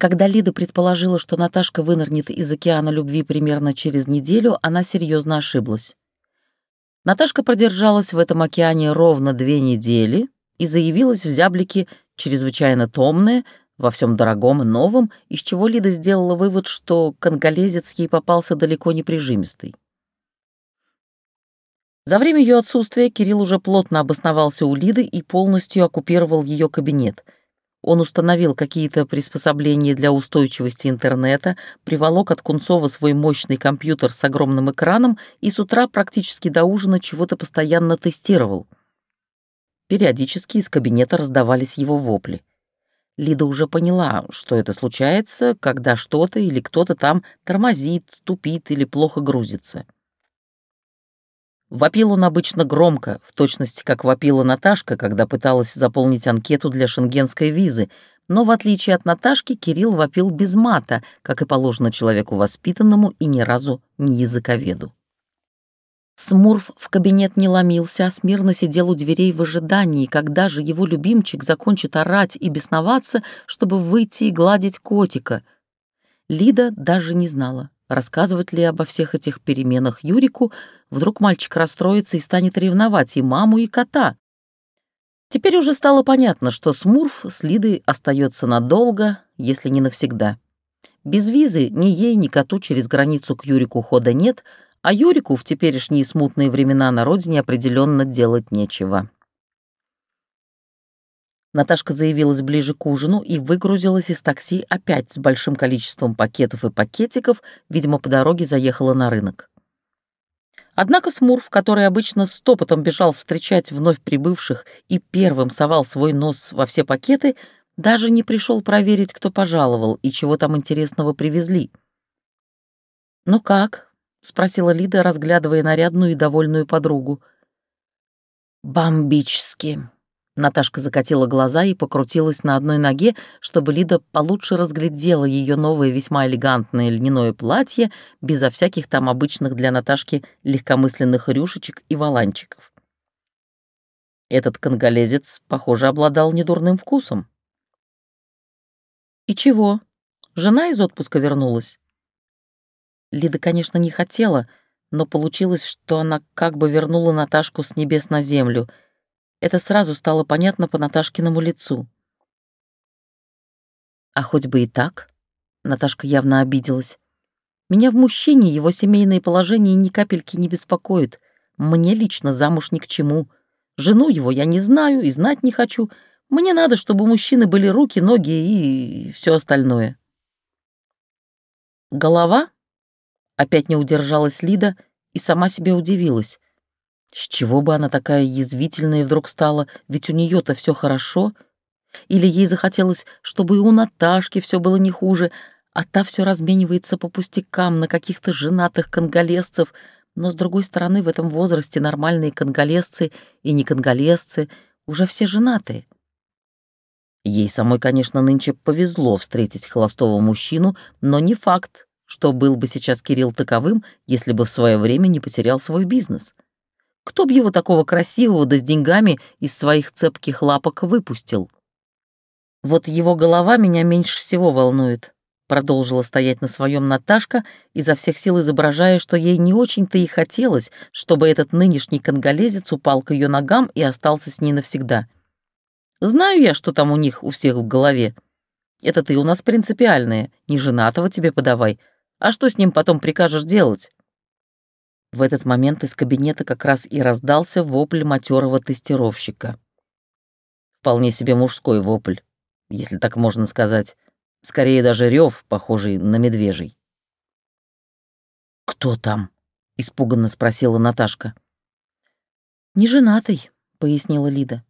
Когда Лида предположила, что Наташка вынырнет из океана любви примерно через неделю, она серьезно ошиблась. Наташка продержалась в этом океане ровно две недели и заявилась в зяблике чрезвычайно томная, во всем дорогом и новом, из чего Лида сделала вывод, что конголезец ей попался далеко не прижимистый. За время ее отсутствия Кирилл уже плотно обосновался у Лиды и полностью оккупировал ее кабинет — он установил какие-то приспособления для устойчивости интернета, приволок от Кунцова свой мощный компьютер с огромным экраном и с утра практически до ужина чего-то постоянно тестировал. Периодически из кабинета раздавались его вопли. Лида уже поняла, что это случается, когда что-то или кто-то там тормозит, тупит или плохо грузится. Вопил он обычно громко, в точности как вопила Наташка, когда пыталась заполнить анкету для шенгенской визы, но в отличие от Наташки Кирилл вопил без мата, как и положено человеку воспитанному и ни разу не языковеду. Смурф в кабинет не ломился, а смирно сидел у дверей в ожидании, когда же его любимчик закончит орать и бесноваться, чтобы выйти и гладить котика. Лида даже не знала, рассказывать ли обо всех этих переменах Юрику, Вдруг мальчик расстроится и станет ревновать и маму, и кота. Теперь уже стало понятно, что Смурф с Лидой остается надолго, если не навсегда. Без визы ни ей, ни коту через границу к Юрику хода нет, а Юрику в теперешние смутные времена на родине определенно делать нечего. Наташка заявилась ближе к ужину и выгрузилась из такси опять с большим количеством пакетов и пакетиков, видимо, по дороге заехала на рынок. Однако Смурф, который обычно стопотом бежал встречать вновь прибывших и первым совал свой нос во все пакеты, даже не пришел проверить, кто пожаловал и чего там интересного привезли. «Ну как?» — спросила Лида, разглядывая нарядную и довольную подругу. «Бомбически», Наташка закатила глаза и покрутилась на одной ноге, чтобы Лида получше разглядела ее новое весьма элегантное льняное платье безо всяких там обычных для Наташки легкомысленных рюшечек и валанчиков. Этот конголезец, похоже, обладал недурным вкусом. «И чего? Жена из отпуска вернулась?» Лида, конечно, не хотела, но получилось, что она как бы вернула Наташку с небес на землю — это сразу стало понятно по Наташкиному лицу. А хоть бы и так, Наташка явно обиделась. Меня в мужчине его семейное положение ни капельки не беспокоит. Мне лично замуж ни к чему. Жену его я не знаю и знать не хочу. Мне надо, чтобы у мужчины были руки, ноги и все остальное. Голова? Опять не удержалась Лида и сама себе удивилась. С чего бы она такая язвительная вдруг стала, ведь у нее то все хорошо? Или ей захотелось, чтобы и у Наташки все было не хуже, а та все разменивается по пустякам на каких-то женатых конголезцев, но, с другой стороны, в этом возрасте нормальные конголезцы и не конголезцы уже все женатые. Ей самой, конечно, нынче повезло встретить холостого мужчину, но не факт, что был бы сейчас Кирилл таковым, если бы в свое время не потерял свой бизнес. Кто б его такого красивого да с деньгами из своих цепких лапок выпустил? Вот его голова меня меньше всего волнует, продолжила стоять на своем Наташка, изо всех сил изображая, что ей не очень-то и хотелось, чтобы этот нынешний конголезец упал к ее ногам и остался с ней навсегда. Знаю я, что там у них у всех в голове. Это ты у нас принципиальная, не женатого тебе подавай. А что с ним потом прикажешь делать? В этот момент из кабинета как раз и раздался вопль матерого тестировщика. Вполне себе мужской вопль, если так можно сказать. Скорее даже рев, похожий на медвежий. «Кто там?» — испуганно спросила Наташка. «Не женатый», — пояснила Лида.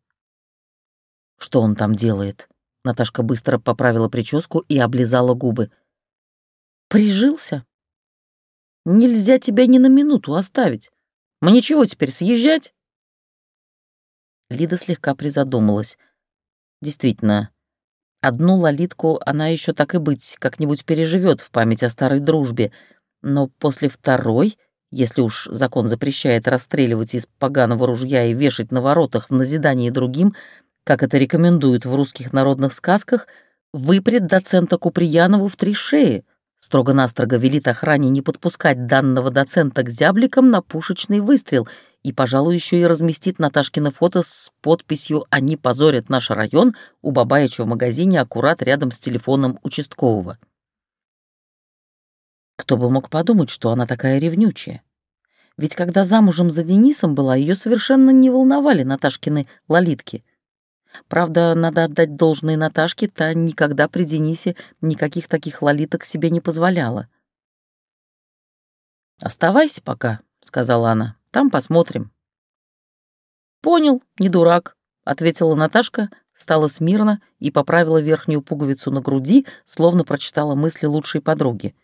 «Что он там делает?» Наташка быстро поправила прическу и облизала губы. «Прижился?» Нельзя тебя ни на минуту оставить. Мне чего теперь, съезжать?» Лида слегка призадумалась. Действительно, одну лолитку она еще так и быть как-нибудь переживет в память о старой дружбе, но после второй, если уж закон запрещает расстреливать из поганого ружья и вешать на воротах в назидание другим, как это рекомендуют в русских народных сказках, выпрет доцента Куприянову в три шеи. Строго-настрого велит охране не подпускать данного доцента к зябликам на пушечный выстрел и, пожалуй, еще и разместит Наташкино фото с подписью «Они позорят наш район» у Бабаича в магазине аккурат рядом с телефоном участкового. Кто бы мог подумать, что она такая ревнючая? Ведь когда замужем за Денисом была, ее совершенно не волновали Наташкины лолитки. Правда, надо отдать должное Наташке, та никогда при Денисе никаких таких лолиток себе не позволяла. «Оставайся пока», — сказала она, — «там посмотрим». «Понял, не дурак», — ответила Наташка, стала смирно и поправила верхнюю пуговицу на груди, словно прочитала мысли лучшей подруги.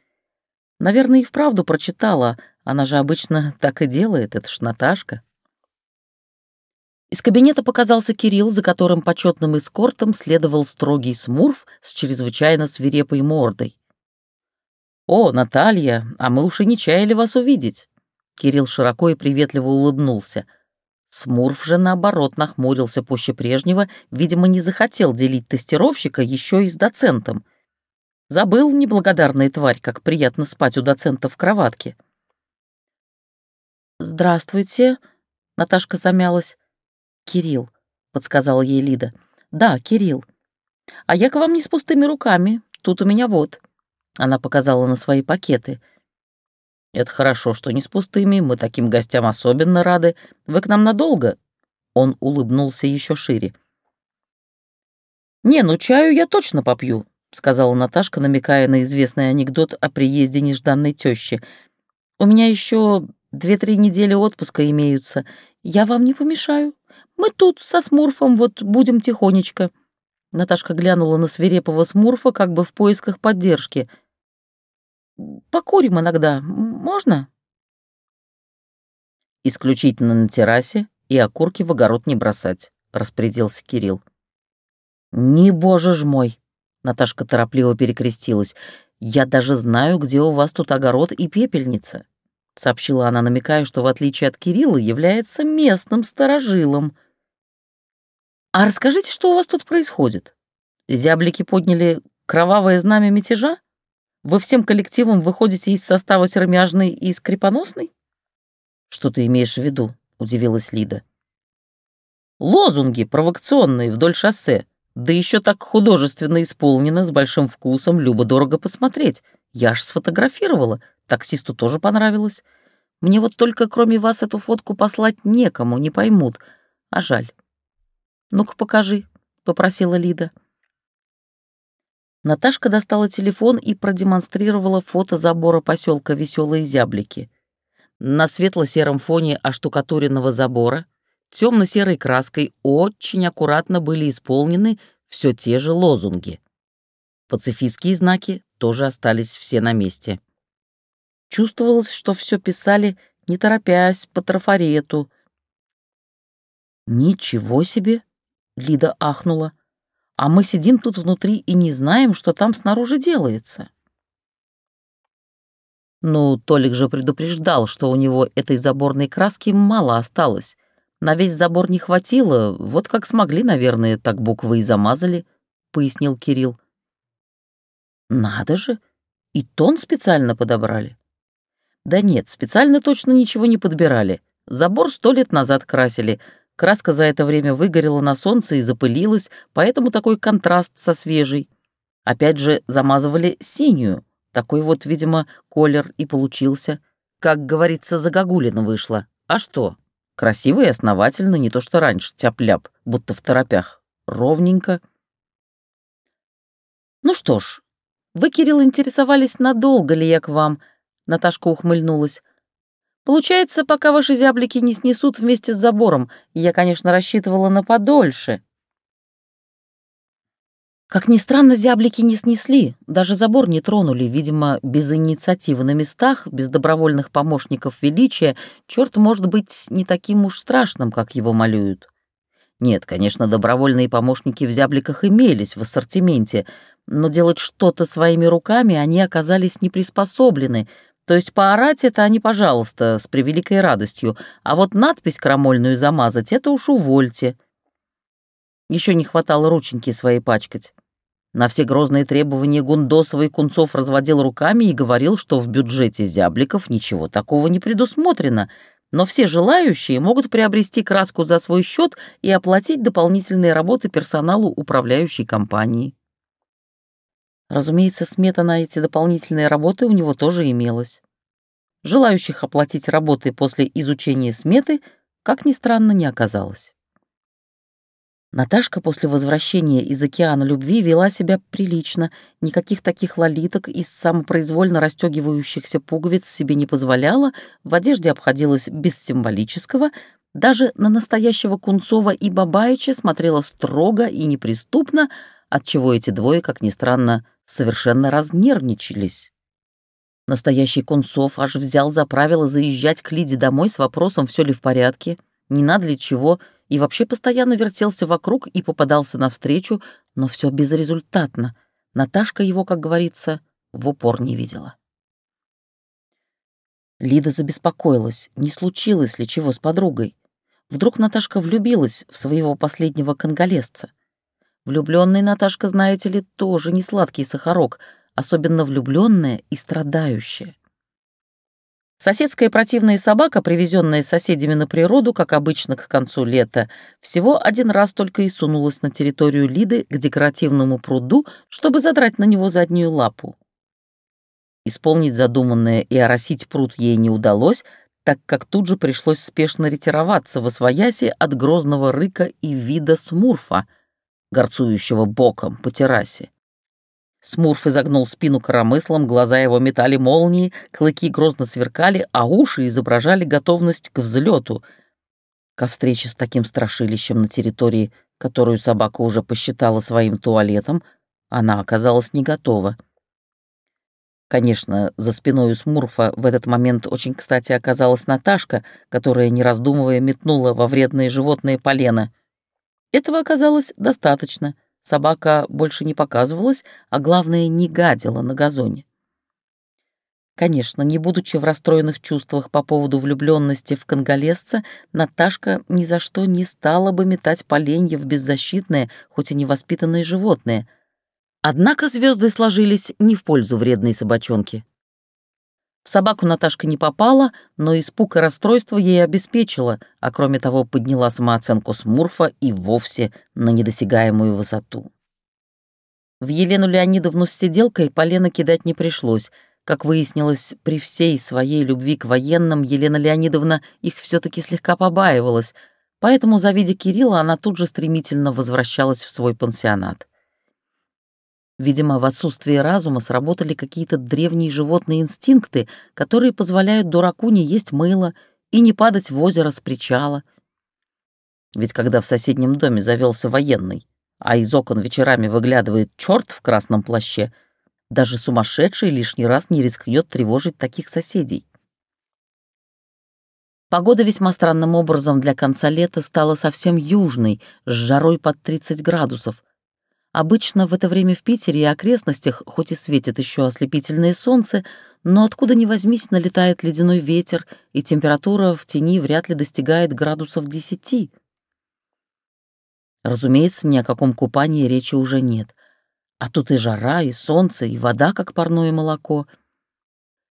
Наверное, и вправду прочитала. Она же обычно так и делает, это ж Наташка. Из кабинета показался Кирилл, за которым почетным эскортом следовал строгий смурф с чрезвычайно свирепой мордой. «О, Наталья, а мы уж и не чаяли вас увидеть!» Кирилл широко и приветливо улыбнулся. Смурф же, наоборот, нахмурился пуще прежнего, видимо, не захотел делить тестировщика еще и с доцентом — Забыл, неблагодарная тварь, как приятно спать у доцента в кроватке. «Здравствуйте», — Наташка замялась. «Кирилл», — подсказала ей Лида. «Да, Кирилл. А я к вам не с пустыми руками. Тут у меня вот». Она показала на свои пакеты. «Это хорошо, что не с пустыми. Мы таким гостям особенно рады. Вы к нам надолго?» Он улыбнулся еще шире. «Не, ну чаю я точно попью. — сказала Наташка, намекая на известный анекдот о приезде нежданной тещи. «У меня еще две-три недели отпуска имеются. Я вам не помешаю. Мы тут со Смурфом вот будем тихонечко». Наташка глянула на свирепого Смурфа как бы в поисках поддержки. «Покурим иногда. Можно?» «Исключительно на террасе и окурки в огород не бросать», — распорядился Кирилл. «Не боже ж мой!» Наташка торопливо перекрестилась. «Я даже знаю, где у вас тут огород и пепельница», — сообщила она, намекая, что в отличие от Кирилла является местным сторожилом. «А расскажите, что у вас тут происходит? Зяблики подняли кровавое знамя мятежа? Вы всем коллективом выходите из состава сермяжной и скрипоносной?» «Что ты имеешь в виду?» — удивилась Лида. «Лозунги провокационные вдоль шоссе», да еще так художественно исполнено, с большим вкусом, любо-дорого посмотреть. Я аж сфотографировала, таксисту тоже понравилось. Мне вот только кроме вас эту фотку послать некому, не поймут. А жаль. «Ну-ка, покажи», — попросила Лида. Наташка достала телефон и продемонстрировала фото забора поселка Веселые Зяблики. На светло-сером фоне оштукатуренного забора темно-серой краской очень аккуратно были исполнены все те же лозунги. Пацифистские знаки тоже остались все на месте. Чувствовалось, что все писали, не торопясь, по трафарету. «Ничего себе!» — Лида ахнула. «А мы сидим тут внутри и не знаем, что там снаружи делается». Ну, Толик же предупреждал, что у него этой заборной краски мало осталось, на весь забор не хватило, вот как смогли, наверное, так буквы и замазали», — пояснил Кирилл. «Надо же! И тон специально подобрали?» «Да нет, специально точно ничего не подбирали. Забор сто лет назад красили. Краска за это время выгорела на солнце и запылилась, поэтому такой контраст со свежей. Опять же, замазывали синюю. Такой вот, видимо, колер и получился. Как говорится, загогулина вышла. А что, Красиво и основательно, не то что раньше, тяп-ляп, будто в торопях. Ровненько. «Ну что ж, вы, Кирилл, интересовались, надолго ли я к вам?» Наташка ухмыльнулась. «Получается, пока ваши зяблики не снесут вместе с забором. Я, конечно, рассчитывала на подольше». Как ни странно, зяблики не снесли, даже забор не тронули, видимо, без инициативы на местах, без добровольных помощников величия, черт может быть не таким уж страшным, как его малюют. Нет, конечно, добровольные помощники в зябликах имелись в ассортименте, но делать что-то своими руками они оказались не приспособлены, то есть поорать это они, пожалуйста, с превеликой радостью, а вот надпись крамольную замазать — это уж увольте. Еще не хватало рученьки своей пачкать. На все грозные требования Гундосова и Кунцов разводил руками и говорил, что в бюджете зябликов ничего такого не предусмотрено, но все желающие могут приобрести краску за свой счет и оплатить дополнительные работы персоналу управляющей компании. Разумеется, смета на эти дополнительные работы у него тоже имелась. Желающих оплатить работы после изучения сметы, как ни странно, не оказалось. Наташка после возвращения из океана любви вела себя прилично, никаких таких лолиток из самопроизвольно расстегивающихся пуговиц себе не позволяла, в одежде обходилась без символического, даже на настоящего Кунцова и Бабаича смотрела строго и неприступно, отчего эти двое, как ни странно, совершенно разнервничались. Настоящий Кунцов аж взял за правило заезжать к Лиде домой с вопросом, все ли в порядке, не надо ли чего, и вообще постоянно вертелся вокруг и попадался навстречу, но все безрезультатно. Наташка его, как говорится, в упор не видела. Лида забеспокоилась, не случилось ли чего с подругой. Вдруг Наташка влюбилась в своего последнего конголезца. Влюбленный Наташка, знаете ли, тоже не сладкий сахарок, особенно влюбленная и страдающая. Соседская противная собака, привезенная соседями на природу, как обычно к концу лета, всего один раз только и сунулась на территорию Лиды к декоративному пруду, чтобы задрать на него заднюю лапу. Исполнить задуманное и оросить пруд ей не удалось, так как тут же пришлось спешно ретироваться во свояси от грозного рыка и вида смурфа, горцующего боком по террасе. Смурф изогнул спину коромыслом, глаза его метали молнии, клыки грозно сверкали, а уши изображали готовность к взлету. Ко встрече с таким страшилищем на территории, которую собака уже посчитала своим туалетом, она оказалась не готова. Конечно, за спиной у Смурфа в этот момент очень кстати оказалась Наташка, которая, не раздумывая, метнула во вредное животное полено. Этого оказалось достаточно — Собака больше не показывалась, а главное, не гадила на газоне. Конечно, не будучи в расстроенных чувствах по поводу влюбленности в конголезца, Наташка ни за что не стала бы метать поленья в беззащитное, хоть и невоспитанное животное. Однако звезды сложились не в пользу вредной собачонки. В собаку Наташка не попала, но испуг и расстройство ей обеспечила, а кроме того подняла самооценку Смурфа и вовсе на недосягаемую высоту. В Елену Леонидовну с сиделкой полено кидать не пришлось. Как выяснилось, при всей своей любви к военным Елена Леонидовна их все таки слегка побаивалась, поэтому, завидя Кирилла, она тут же стремительно возвращалась в свой пансионат. Видимо, в отсутствие разума сработали какие-то древние животные инстинкты, которые позволяют дураку не есть мыло и не падать в озеро с причала. Ведь когда в соседнем доме завелся военный, а из окон вечерами выглядывает черт в красном плаще, даже сумасшедший лишний раз не рискнет тревожить таких соседей. Погода весьма странным образом для конца лета стала совсем южной, с жарой под 30 градусов, Обычно в это время в Питере и окрестностях, хоть и светит еще ослепительное солнце, но откуда ни возьмись налетает ледяной ветер, и температура в тени вряд ли достигает градусов десяти. Разумеется, ни о каком купании речи уже нет. А тут и жара, и солнце, и вода, как парное молоко.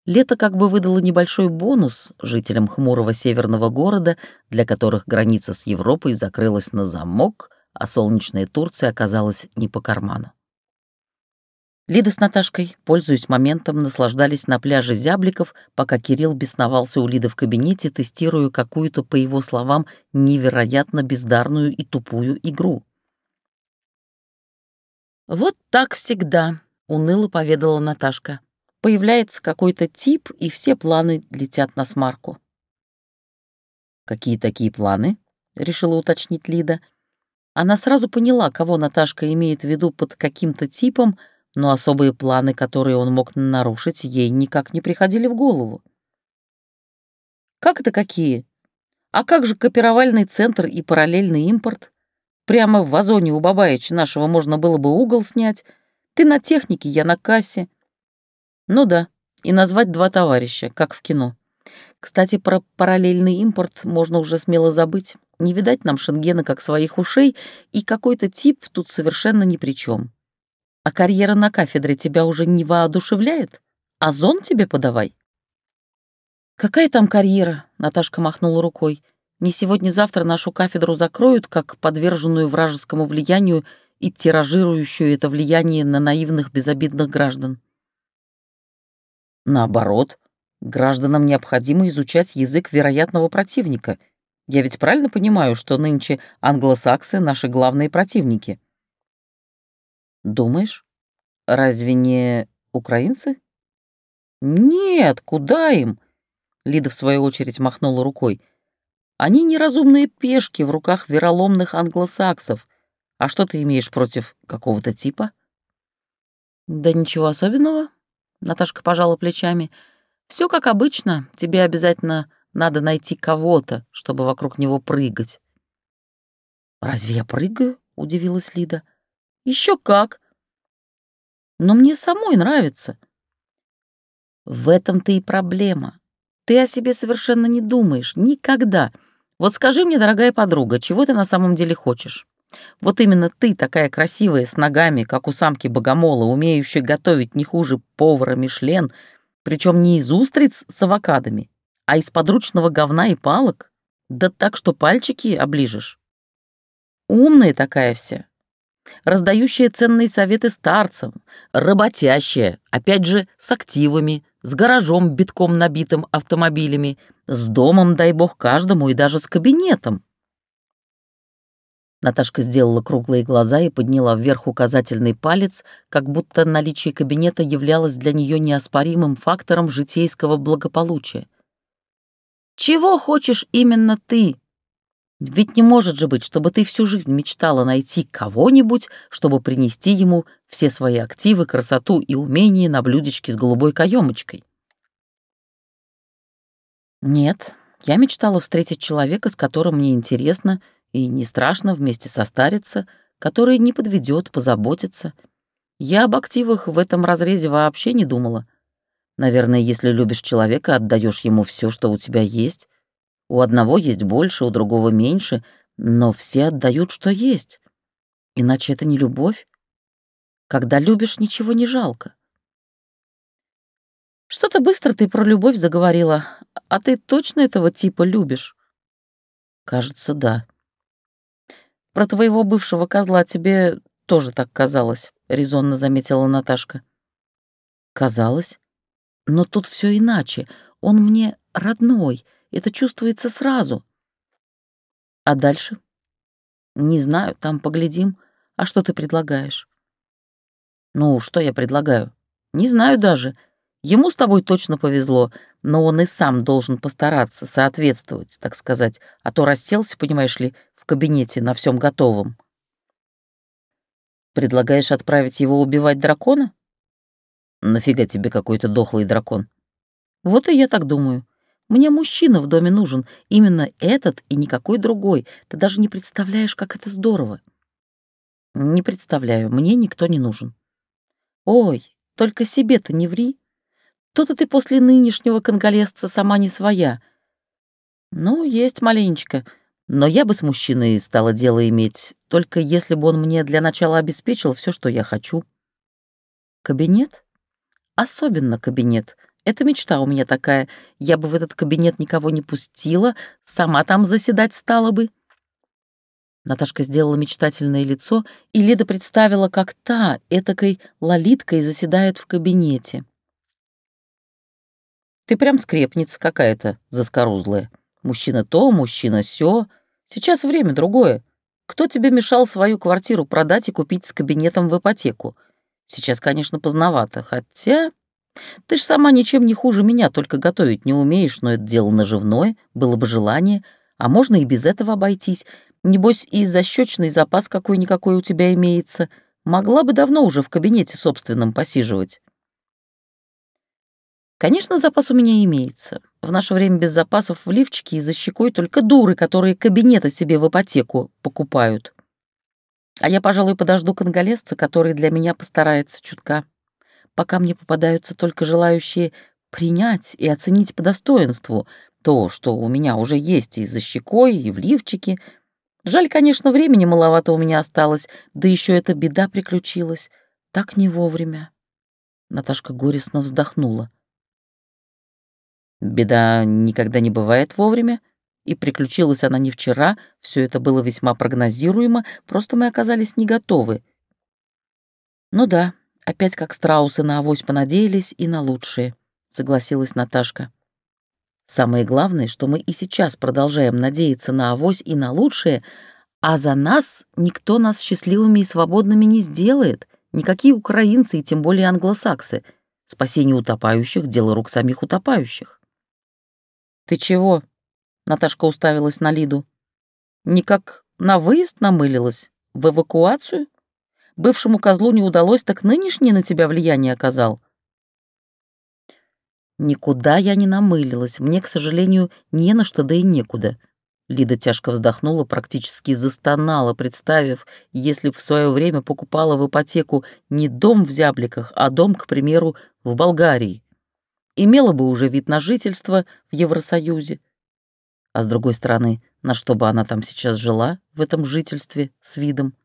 Лето как бы выдало небольшой бонус жителям хмурого северного города, для которых граница с Европой закрылась на замок, а солнечная Турция оказалась не по карману. Лида с Наташкой, пользуясь моментом, наслаждались на пляже зябликов, пока Кирилл бесновался у Лиды в кабинете, тестируя какую-то, по его словам, невероятно бездарную и тупую игру. «Вот так всегда», — уныло поведала Наташка. «Появляется какой-то тип, и все планы летят на смарку». «Какие такие планы?» — решила уточнить Лида. Она сразу поняла, кого Наташка имеет в виду под каким-то типом, но особые планы, которые он мог нарушить, ей никак не приходили в голову. «Как это какие? А как же копировальный центр и параллельный импорт? Прямо в вазоне у Бабаича нашего можно было бы угол снять. Ты на технике, я на кассе». Ну да, и назвать два товарища, как в кино. Кстати, про параллельный импорт можно уже смело забыть. Не видать нам Шенгена как своих ушей, и какой-то тип тут совершенно ни при чем. А карьера на кафедре тебя уже не воодушевляет? Озон тебе подавай. «Какая там карьера?» — Наташка махнула рукой. «Не сегодня-завтра нашу кафедру закроют, как подверженную вражескому влиянию и тиражирующую это влияние на наивных безобидных граждан». «Наоборот, гражданам необходимо изучать язык вероятного противника. Я ведь правильно понимаю, что нынче англосаксы — наши главные противники?» «Думаешь? Разве не украинцы?» «Нет, куда им?» Лида, в свою очередь, махнула рукой. «Они неразумные пешки в руках вероломных англосаксов. А что ты имеешь против какого-то типа?» «Да ничего особенного», — Наташка пожала плечами. Все как обычно. Тебе обязательно надо найти кого-то, чтобы вокруг него прыгать». «Разве я прыгаю?» — удивилась Лида. Еще как. Но мне самой нравится». «В этом-то и проблема. Ты о себе совершенно не думаешь. Никогда. Вот скажи мне, дорогая подруга, чего ты на самом деле хочешь? Вот именно ты, такая красивая, с ногами, как у самки богомола, умеющая готовить не хуже повара Мишлен, причем не из устриц с авокадами, а из подручного говна и палок, да так, что пальчики оближешь. Умная такая вся, раздающая ценные советы старцам, работящая, опять же, с активами, с гаражом битком набитым автомобилями, с домом, дай бог, каждому и даже с кабинетом. Наташка сделала круглые глаза и подняла вверх указательный палец, как будто наличие кабинета являлось для нее неоспоримым фактором житейского благополучия. «Чего хочешь именно ты? Ведь не может же быть, чтобы ты всю жизнь мечтала найти кого-нибудь, чтобы принести ему все свои активы, красоту и умения на блюдечке с голубой каемочкой». «Нет, я мечтала встретить человека, с которым мне интересно — и не страшно вместе состариться, который не подведет, позаботится. Я об активах в этом разрезе вообще не думала. Наверное, если любишь человека, отдаешь ему все, что у тебя есть. У одного есть больше, у другого меньше, но все отдают, что есть. Иначе это не любовь. Когда любишь, ничего не жалко. Что-то быстро ты про любовь заговорила. А ты точно этого типа любишь? Кажется, да. Про твоего бывшего козла тебе тоже так казалось», — резонно заметила Наташка. «Казалось? Но тут все иначе. Он мне родной, это чувствуется сразу». «А дальше?» «Не знаю, там поглядим. А что ты предлагаешь?» «Ну, что я предлагаю? Не знаю даже. Ему с тобой точно повезло, но он и сам должен постараться, соответствовать, так сказать, а то расселся, понимаешь ли, в кабинете на всем готовом. Предлагаешь отправить его убивать дракона? Нафига тебе какой-то дохлый дракон? Вот и я так думаю. Мне мужчина в доме нужен, именно этот и никакой другой. Ты даже не представляешь, как это здорово. Не представляю, мне никто не нужен. Ой, только себе-то не ври. То-то ты после нынешнего конголезца сама не своя. Ну, есть маленечко — но я бы с мужчиной стала дело иметь, только если бы он мне для начала обеспечил все, что я хочу. Кабинет? Особенно кабинет. Это мечта у меня такая. Я бы в этот кабинет никого не пустила, сама там заседать стала бы. Наташка сделала мечтательное лицо, и Лида представила, как та, этакой лолиткой, заседает в кабинете. «Ты прям скрепница какая-то, заскорузлая», Мужчина то, мужчина сё. Сейчас время другое. Кто тебе мешал свою квартиру продать и купить с кабинетом в ипотеку? Сейчас, конечно, поздновато, хотя... Ты ж сама ничем не хуже меня, только готовить не умеешь, но это дело наживное, было бы желание, а можно и без этого обойтись. Небось, и защечный запас какой-никакой у тебя имеется. Могла бы давно уже в кабинете собственном посиживать. Конечно, запас у меня имеется. В наше время без запасов в лифчике и за щекой только дуры, которые кабинеты себе в ипотеку покупают. А я, пожалуй, подожду конголезца, который для меня постарается чутка. Пока мне попадаются только желающие принять и оценить по достоинству то, что у меня уже есть и за щекой, и в лифчике. Жаль, конечно, времени маловато у меня осталось, да еще эта беда приключилась. Так не вовремя. Наташка горестно вздохнула. Беда никогда не бывает вовремя, и приключилась она не вчера, все это было весьма прогнозируемо, просто мы оказались не готовы. Ну да, опять как страусы на авось понадеялись и на лучшее, согласилась Наташка. Самое главное, что мы и сейчас продолжаем надеяться на авось и на лучшее, а за нас никто нас счастливыми и свободными не сделает, никакие украинцы и тем более англосаксы. Спасение утопающих — дело рук самих утопающих. «Ты чего?» — Наташка уставилась на Лиду. «Никак на выезд намылилась? В эвакуацию? Бывшему козлу не удалось, так нынешний на тебя влияние оказал?» «Никуда я не намылилась. Мне, к сожалению, не на что, да и некуда». Лида тяжко вздохнула, практически застонала, представив, если б в свое время покупала в ипотеку не дом в Зябликах, а дом, к примеру, в Болгарии. Имела бы уже вид на жительство в Евросоюзе. А с другой стороны, на что бы она там сейчас жила, в этом жительстве, с видом?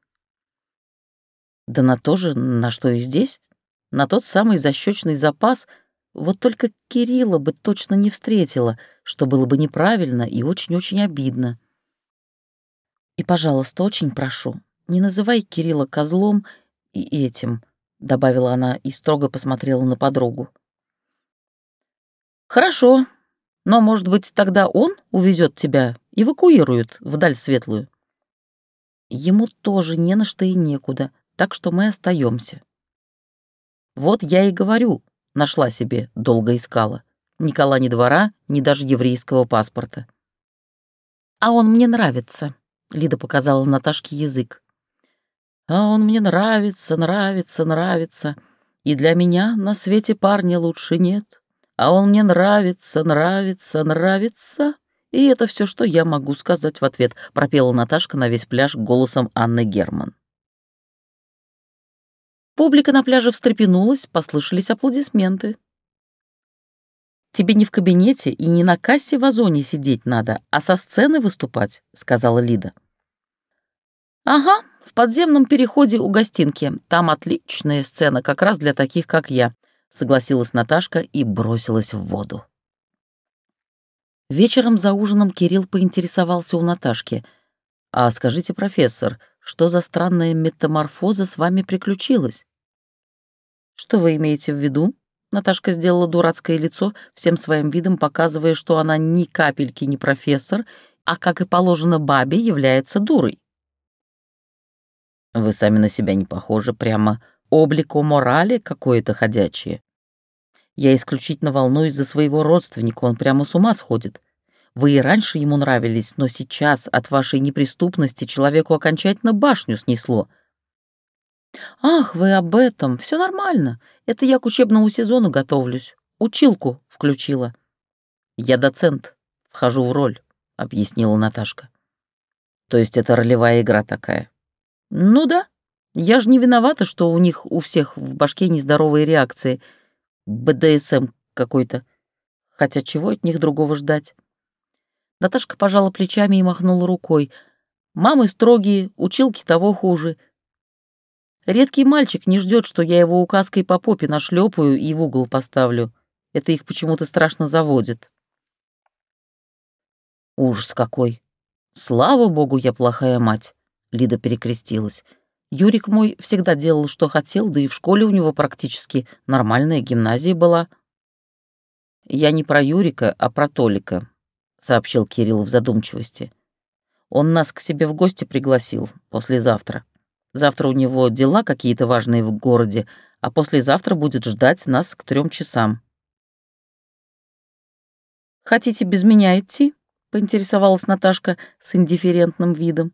Да на то же, на что и здесь. На тот самый защечный запас — вот только Кирилла бы точно не встретила, что было бы неправильно и очень-очень обидно. И, пожалуйста, очень прошу, не называй Кирилла козлом и этим, добавила она и строго посмотрела на подругу. Хорошо, но, может быть, тогда он увезет тебя, эвакуирует вдаль светлую. Ему тоже не на что и некуда, так что мы остаемся. Вот я и говорю, Нашла себе, долго искала. Ни кола, ни двора, ни даже еврейского паспорта. «А он мне нравится», — Лида показала Наташке язык. «А он мне нравится, нравится, нравится. И для меня на свете парня лучше нет. А он мне нравится, нравится, нравится». И это все, что я могу сказать в ответ, пропела Наташка на весь пляж голосом Анны Герман. Публика на пляже встрепенулась, послышались аплодисменты. «Тебе не в кабинете и не на кассе в озоне сидеть надо, а со сцены выступать», — сказала Лида. «Ага, в подземном переходе у гостинки. Там отличная сцена, как раз для таких, как я», — согласилась Наташка и бросилась в воду. Вечером за ужином Кирилл поинтересовался у Наташки. «А скажите, профессор, что за странная метаморфоза с вами приключилась?» «Что вы имеете в виду?» Наташка сделала дурацкое лицо, всем своим видом показывая, что она ни капельки не профессор, а, как и положено бабе, является дурой. «Вы сами на себя не похожи, прямо облико морали какое-то ходячее. Я исключительно волнуюсь за своего родственника, он прямо с ума сходит. Вы и раньше ему нравились, но сейчас от вашей неприступности человеку окончательно башню снесло. «Ах, вы об этом. Все нормально. Это я к учебному сезону готовлюсь. Училку включила». «Я доцент. Вхожу в роль», — объяснила Наташка. «То есть это ролевая игра такая?» «Ну да. Я же не виновата, что у них у всех в башке нездоровые реакции. БДСМ какой-то. Хотя чего от них другого ждать?» Наташка пожала плечами и махнула рукой. «Мамы строгие, училки того хуже. Редкий мальчик не ждет, что я его указкой по попе нашлепаю и в угол поставлю. Это их почему-то страшно заводит. Ужас какой! Слава богу, я плохая мать. Лида перекрестилась. Юрик мой всегда делал, что хотел, да и в школе у него практически нормальная гимназия была. Я не про Юрика, а про Толика, сообщил Кирилл в задумчивости. Он нас к себе в гости пригласил послезавтра. Завтра у него дела какие-то важные в городе, а послезавтра будет ждать нас к трем часам. «Хотите без меня идти?» — поинтересовалась Наташка с индифферентным видом.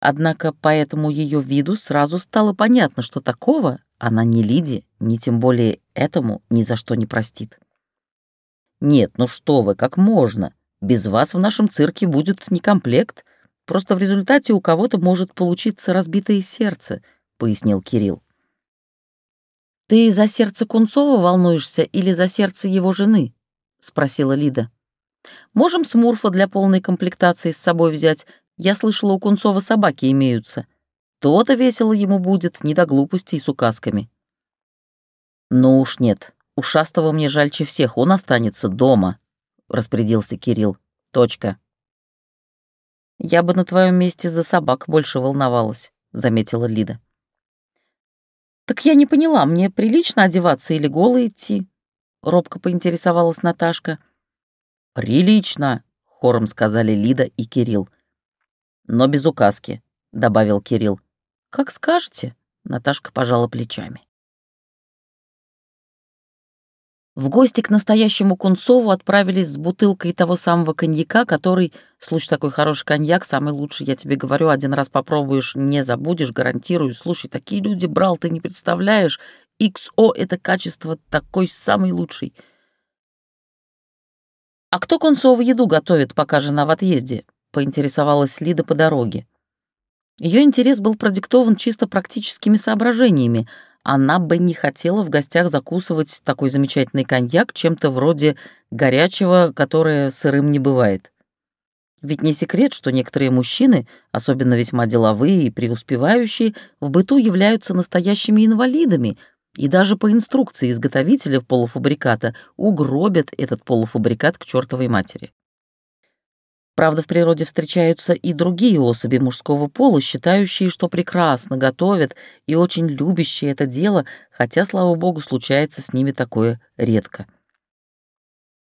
Однако по этому ее виду сразу стало понятно, что такого она ни Лиде, ни тем более этому ни за что не простит. «Нет, ну что вы, как можно? Без вас в нашем цирке будет некомплект», Просто в результате у кого-то может получиться разбитое сердце», — пояснил Кирилл. «Ты за сердце Кунцова волнуешься или за сердце его жены?» — спросила Лида. «Можем Смурфа для полной комплектации с собой взять. Я слышала, у Кунцова собаки имеются. То-то весело ему будет, не до глупостей с указками. Ну уж нет, ушастого мне жальче всех, он останется дома, распорядился Кирилл. Точка. Я бы на твоем месте за собак больше волновалась, заметила Лида. Так я не поняла, мне прилично одеваться или голой идти? Робко поинтересовалась Наташка. Прилично, хором сказали Лида и Кирилл. Но без указки, добавил Кирилл. Как скажете, Наташка пожала плечами. В гости к настоящему Кунцову отправились с бутылкой того самого коньяка, который, слушай, такой хороший коньяк, самый лучший, я тебе говорю, один раз попробуешь, не забудешь, гарантирую. Слушай, такие люди брал, ты не представляешь. XO — это качество такой самый лучший. «А кто Кунцову еду готовит, пока жена в отъезде?» — поинтересовалась Лида по дороге. Ее интерес был продиктован чисто практическими соображениями — она бы не хотела в гостях закусывать такой замечательный коньяк чем-то вроде горячего, которое сырым не бывает. Ведь не секрет, что некоторые мужчины, особенно весьма деловые и преуспевающие, в быту являются настоящими инвалидами и даже по инструкции изготовителя полуфабриката угробят этот полуфабрикат к чертовой матери. Правда, в природе встречаются и другие особи мужского пола, считающие, что прекрасно готовят и очень любящие это дело, хотя, слава богу, случается с ними такое редко.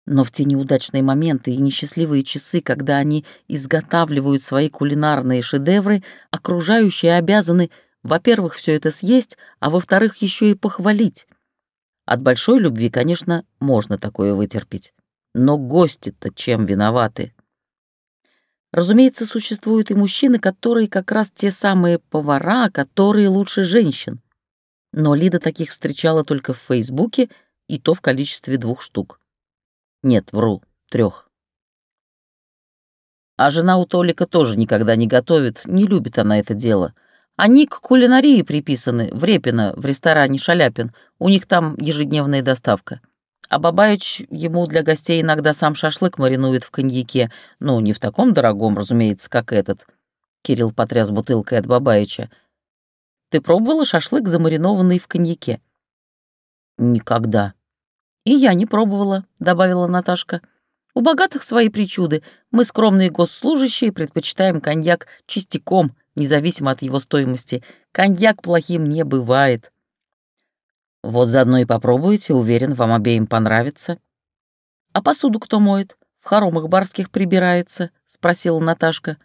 Но в те неудачные моменты и несчастливые часы, когда они изготавливают свои кулинарные шедевры, окружающие обязаны, во-первых, все это съесть, а во-вторых, еще и похвалить. От большой любви, конечно, можно такое вытерпеть. Но гости-то чем виноваты? Разумеется, существуют и мужчины, которые как раз те самые повара, которые лучше женщин. Но Лида таких встречала только в Фейсбуке, и то в количестве двух штук. Нет, вру, трех. А жена у Толика тоже никогда не готовит, не любит она это дело. Они к кулинарии приписаны, в Репино, в ресторане «Шаляпин». У них там ежедневная доставка. А Бабаич ему для гостей иногда сам шашлык маринует в коньяке. Ну, не в таком дорогом, разумеется, как этот. Кирилл потряс бутылкой от Бабаича. Ты пробовала шашлык, замаринованный в коньяке? Никогда. И я не пробовала, добавила Наташка. У богатых свои причуды. Мы, скромные госслужащие, предпочитаем коньяк чистяком, независимо от его стоимости. Коньяк плохим не бывает. Вот заодно и попробуйте, уверен, вам обеим понравится. А посуду кто моет? В хоромах барских прибирается? Спросила Наташка.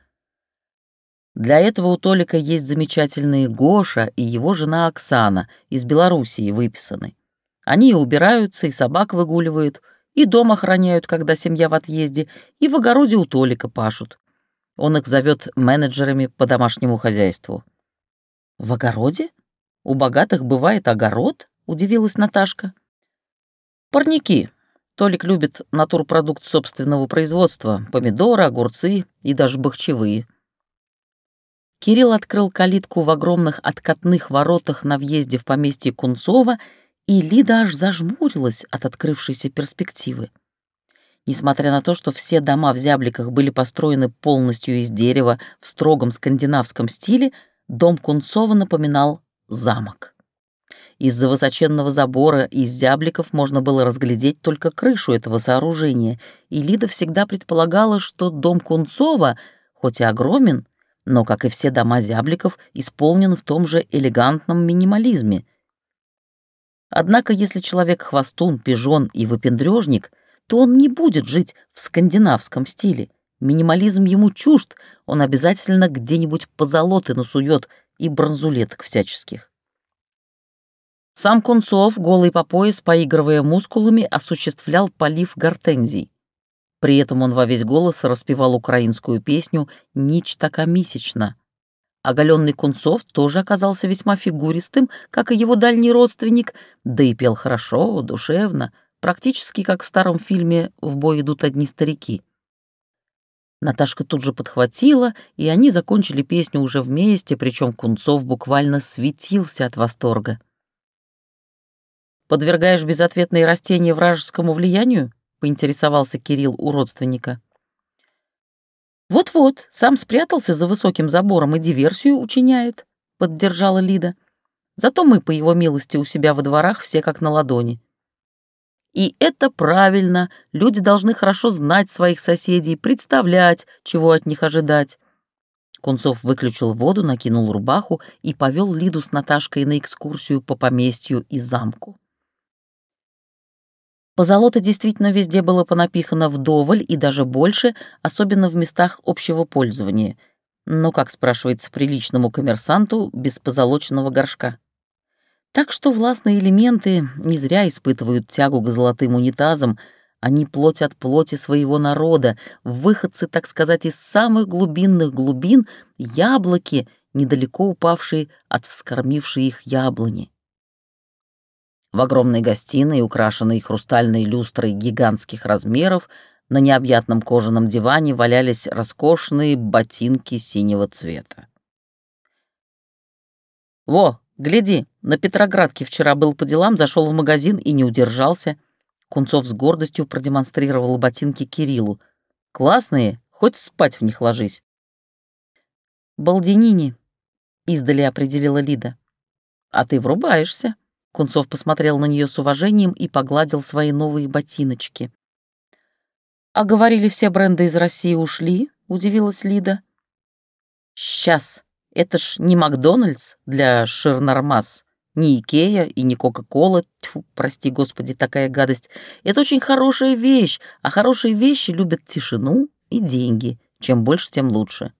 Для этого у Толика есть замечательные Гоша и его жена Оксана из Белоруссии выписаны. Они и убираются, и собак выгуливают, и дом охраняют, когда семья в отъезде, и в огороде у Толика пашут. Он их зовет менеджерами по домашнему хозяйству. В огороде? У богатых бывает огород? Удивилась Наташка. Парники. Толик любит натурпродукт собственного производства, помидоры, огурцы и даже бахчевые. Кирилл открыл калитку в огромных откатных воротах на въезде в поместье Кунцова, и Лида аж зажмурилась от открывшейся перспективы. Несмотря на то, что все дома в зябликах были построены полностью из дерева в строгом скандинавском стиле, дом Кунцова напоминал замок. Из-за высоченного забора из зябликов можно было разглядеть только крышу этого сооружения, и Лида всегда предполагала, что дом Кунцова, хоть и огромен, но, как и все дома зябликов, исполнен в том же элегантном минимализме. Однако, если человек хвостун, пижон и выпендрежник, то он не будет жить в скандинавском стиле. Минимализм ему чужд, он обязательно где-нибудь позолоты насует и бронзулеток всяческих. Сам Кунцов, голый по пояс, поигрывая мускулами, осуществлял полив гортензий. При этом он во весь голос распевал украинскую песню «Нич така мисячна». Оголенный Кунцов тоже оказался весьма фигуристым, как и его дальний родственник, да и пел хорошо, душевно, практически как в старом фильме «В бой идут одни старики». Наташка тут же подхватила, и они закончили песню уже вместе, причем Кунцов буквально светился от восторга. Подвергаешь безответные растения вражескому влиянию?» — поинтересовался Кирилл у родственника. «Вот-вот, сам спрятался за высоким забором и диверсию учиняет», — поддержала Лида. «Зато мы, по его милости, у себя во дворах все как на ладони». И это правильно, люди должны хорошо знать своих соседей, представлять, чего от них ожидать. Кунцов выключил воду, накинул рубаху и повел Лиду с Наташкой на экскурсию по поместью и замку. Позолота действительно везде было понапихано вдоволь и даже больше, особенно в местах общего пользования. Но, как спрашивается приличному коммерсанту, без позолоченного горшка. Так что властные элементы не зря испытывают тягу к золотым унитазам, они плоть от плоти своего народа, выходцы, так сказать, из самых глубинных глубин, яблоки, недалеко упавшие от вскормившей их яблони. В огромной гостиной, украшенной хрустальной люстрой гигантских размеров, на необъятном кожаном диване валялись роскошные ботинки синего цвета. «Во, гляди, на Петроградке вчера был по делам, зашел в магазин и не удержался», Кунцов с гордостью продемонстрировал ботинки Кириллу. «Классные, хоть спать в них ложись». «Балдинини», — издали определила Лида. «А ты врубаешься», — Кунцов посмотрел на нее с уважением и погладил свои новые ботиночки. «А говорили, все бренды из России ушли?» — удивилась Лида. «Сейчас, это ж не Макдональдс для Ширнормас ни Икея и не Кока-Кола, прости господи, такая гадость. Это очень хорошая вещь, а хорошие вещи любят тишину и деньги. Чем больше, тем лучше.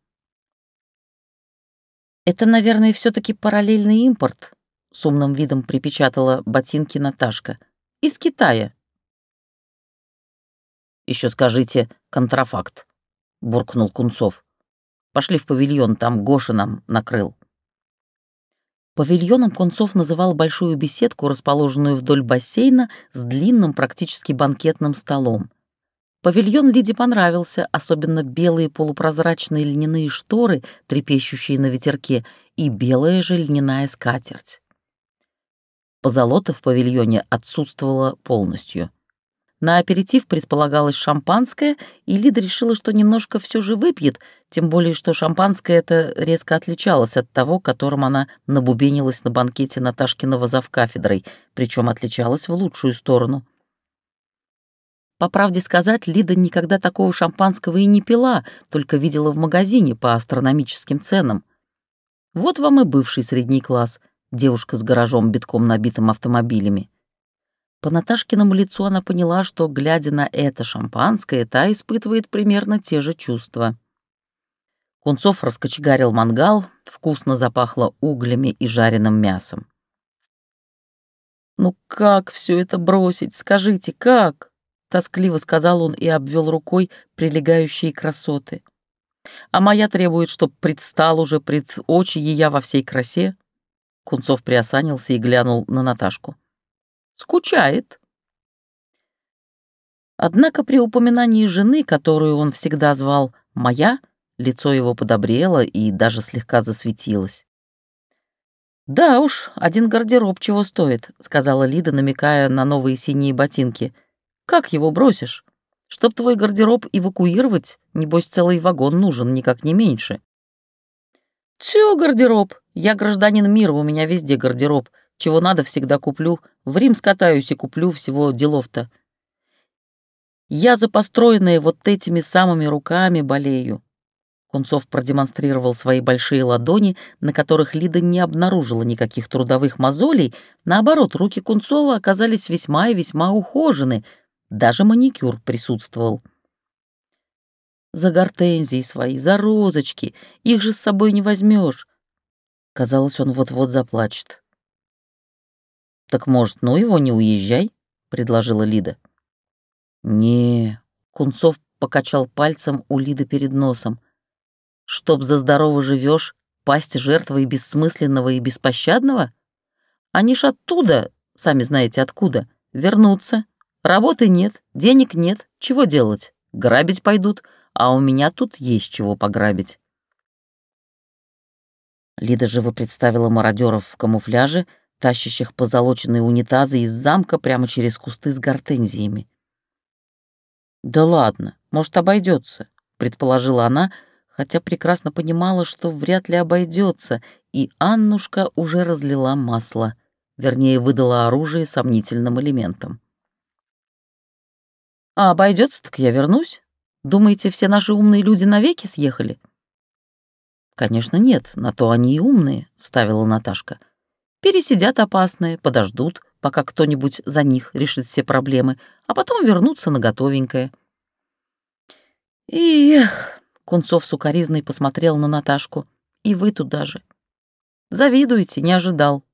Это, наверное, все таки параллельный импорт, с умным видом припечатала ботинки Наташка. Из Китая. Еще скажите контрафакт, буркнул Кунцов. Пошли в павильон, там Гоша нам накрыл. Павильоном Кунцов называл большую беседку, расположенную вдоль бассейна с длинным, практически банкетным столом. Павильон Лиде понравился, особенно белые полупрозрачные льняные шторы, трепещущие на ветерке, и белая же льняная скатерть. Позолота в павильоне отсутствовала полностью. На аперитив предполагалось шампанское, и Лида решила, что немножко все же выпьет, тем более что шампанское это резко отличалось от того, которым она набубенилась на банкете Наташкиного завкафедрой, причем отличалось в лучшую сторону. По правде сказать, Лида никогда такого шампанского и не пила, только видела в магазине по астрономическим ценам. Вот вам и бывший средний класс, девушка с гаражом битком набитым автомобилями. По Наташкиному лицу она поняла, что, глядя на это шампанское, та испытывает примерно те же чувства. Кунцов раскочегарил мангал, вкусно запахло углями и жареным мясом. «Ну как все это бросить? Скажите, как?» — тоскливо сказал он и обвел рукой прилегающие красоты. «А моя требует, чтоб предстал уже пред очи ее во всей красе». Кунцов приосанился и глянул на Наташку. Скучает. Однако при упоминании жены, которую он всегда звал «моя», лицо его подобрело и даже слегка засветилось. «Да уж, один гардероб чего стоит», — сказала Лида, намекая на новые синие ботинки. «Как его бросишь? Чтоб твой гардероб эвакуировать, небось целый вагон нужен, никак не меньше». «Тю, гардероб! Я гражданин мира, у меня везде гардероб. Чего надо, всегда куплю. В Рим скатаюсь и куплю всего делов-то. Я за построенное вот этими самыми руками болею. Кунцов продемонстрировал свои большие ладони, на которых Лида не обнаружила никаких трудовых мозолей. Наоборот, руки Кунцова оказались весьма и весьма ухожены. Даже маникюр присутствовал. За гортензии свои, за розочки. Их же с собой не возьмешь. Казалось, он вот-вот заплачет. «Так, может, ну его не уезжай?» — предложила Лида. не Кунцов покачал пальцем у Лиды перед носом. «Чтоб за здорово живешь, пасть жертвой бессмысленного и беспощадного? Они ж оттуда, сами знаете откуда, вернутся. Работы нет, денег нет, чего делать? Грабить пойдут, а у меня тут есть чего пограбить». Лида живо представила мародеров в камуфляже, тащащих позолоченные унитазы из замка прямо через кусты с гортензиями. «Да ладно, может, обойдется, предположила она, хотя прекрасно понимала, что вряд ли обойдется, и Аннушка уже разлила масло, вернее, выдала оружие сомнительным элементам. «А обойдется, так я вернусь. Думаете, все наши умные люди навеки съехали?» «Конечно, нет, на то они и умные», — вставила Наташка. «Пересидят опасные, подождут, пока кто-нибудь за них решит все проблемы, а потом вернутся на готовенькое». «Эх!» — Кунцов сукоризный посмотрел на Наташку. «И вы тут даже. Завидуете, не ожидал».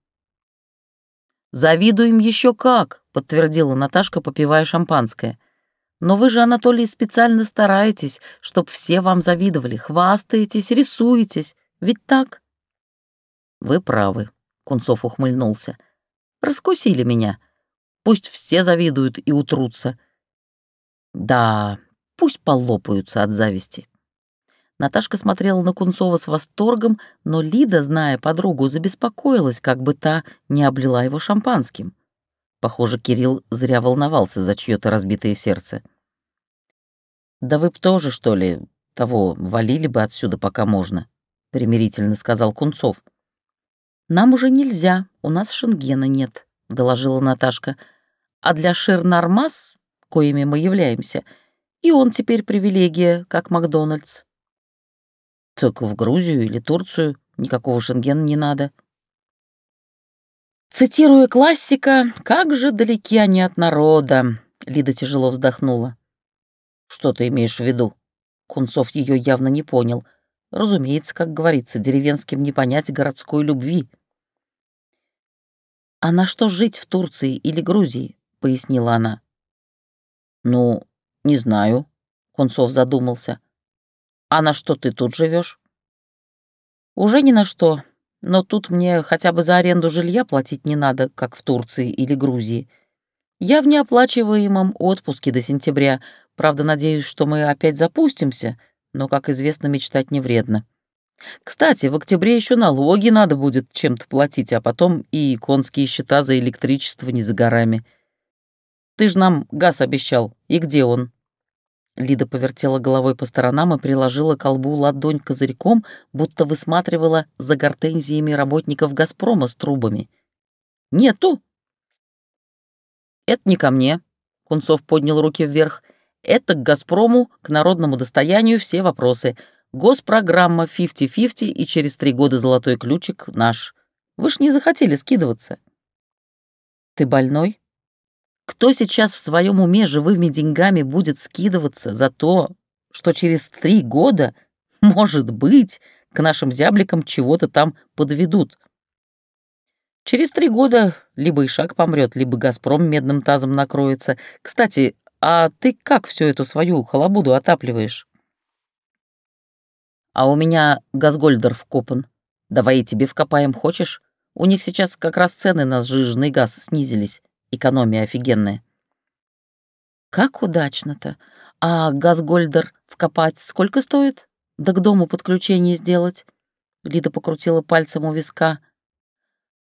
«Завидуем еще как», — подтвердила Наташка, попивая шампанское. «Но вы же, Анатолий, специально стараетесь, чтоб все вам завидовали, хвастаетесь, рисуетесь. Ведь так?» «Вы правы», — Кунцов ухмыльнулся. «Раскусили меня. Пусть все завидуют и утрутся. Да, пусть полопаются от зависти». Наташка смотрела на Кунцова с восторгом, но Лида, зная подругу, забеспокоилась, как бы та не облила его шампанским. Похоже, Кирилл зря волновался за чье-то разбитое сердце. «Да вы б тоже, что ли, того, валили бы отсюда, пока можно», — примирительно сказал Кунцов. «Нам уже нельзя, у нас шенгена нет», — доложила Наташка. «А для Шернармас, коими мы являемся, и он теперь привилегия, как Макдональдс». Так в Грузию или Турцию никакого шенгена не надо. Цитируя классика, «Как же далеки они от народа», — Лида тяжело вздохнула. «Что ты имеешь в виду?» Кунцов ее явно не понял. Разумеется, как говорится, деревенским не понять городской любви. «А на что жить в Турции или Грузии?» — пояснила она. «Ну, не знаю», — Кунцов задумался. А на что ты тут живешь? Уже ни на что, но тут мне хотя бы за аренду жилья платить не надо, как в Турции или Грузии. Я в неоплачиваемом отпуске до сентября, правда, надеюсь, что мы опять запустимся, но, как известно, мечтать не вредно. Кстати, в октябре еще налоги надо будет чем-то платить, а потом и конские счета за электричество не за горами. Ты ж нам газ обещал, и где он? Лида повертела головой по сторонам и приложила колбу ладонь козырьком, будто высматривала за гортензиями работников «Газпрома» с трубами. «Нету!» «Это не ко мне», — Кунцов поднял руки вверх. «Это к «Газпрому», к народному достоянию все вопросы. Госпрограмма 50-50 и через три года золотой ключик наш. Вы ж не захотели скидываться». «Ты больной?» Кто сейчас в своем уме живыми деньгами будет скидываться за то, что через три года, может быть, к нашим зябликам чего-то там подведут? Через три года либо Ишак помрет, либо Газпром медным тазом накроется. Кстати, а ты как всю эту свою халабуду отапливаешь? А у меня газгольдер вкопан. Давай и тебе вкопаем, хочешь? У них сейчас как раз цены на сжиженный газ снизились. Экономия офигенная. Как удачно-то. А газгольдер вкопать сколько стоит? Да к дому подключение сделать? Лида покрутила пальцем у виска.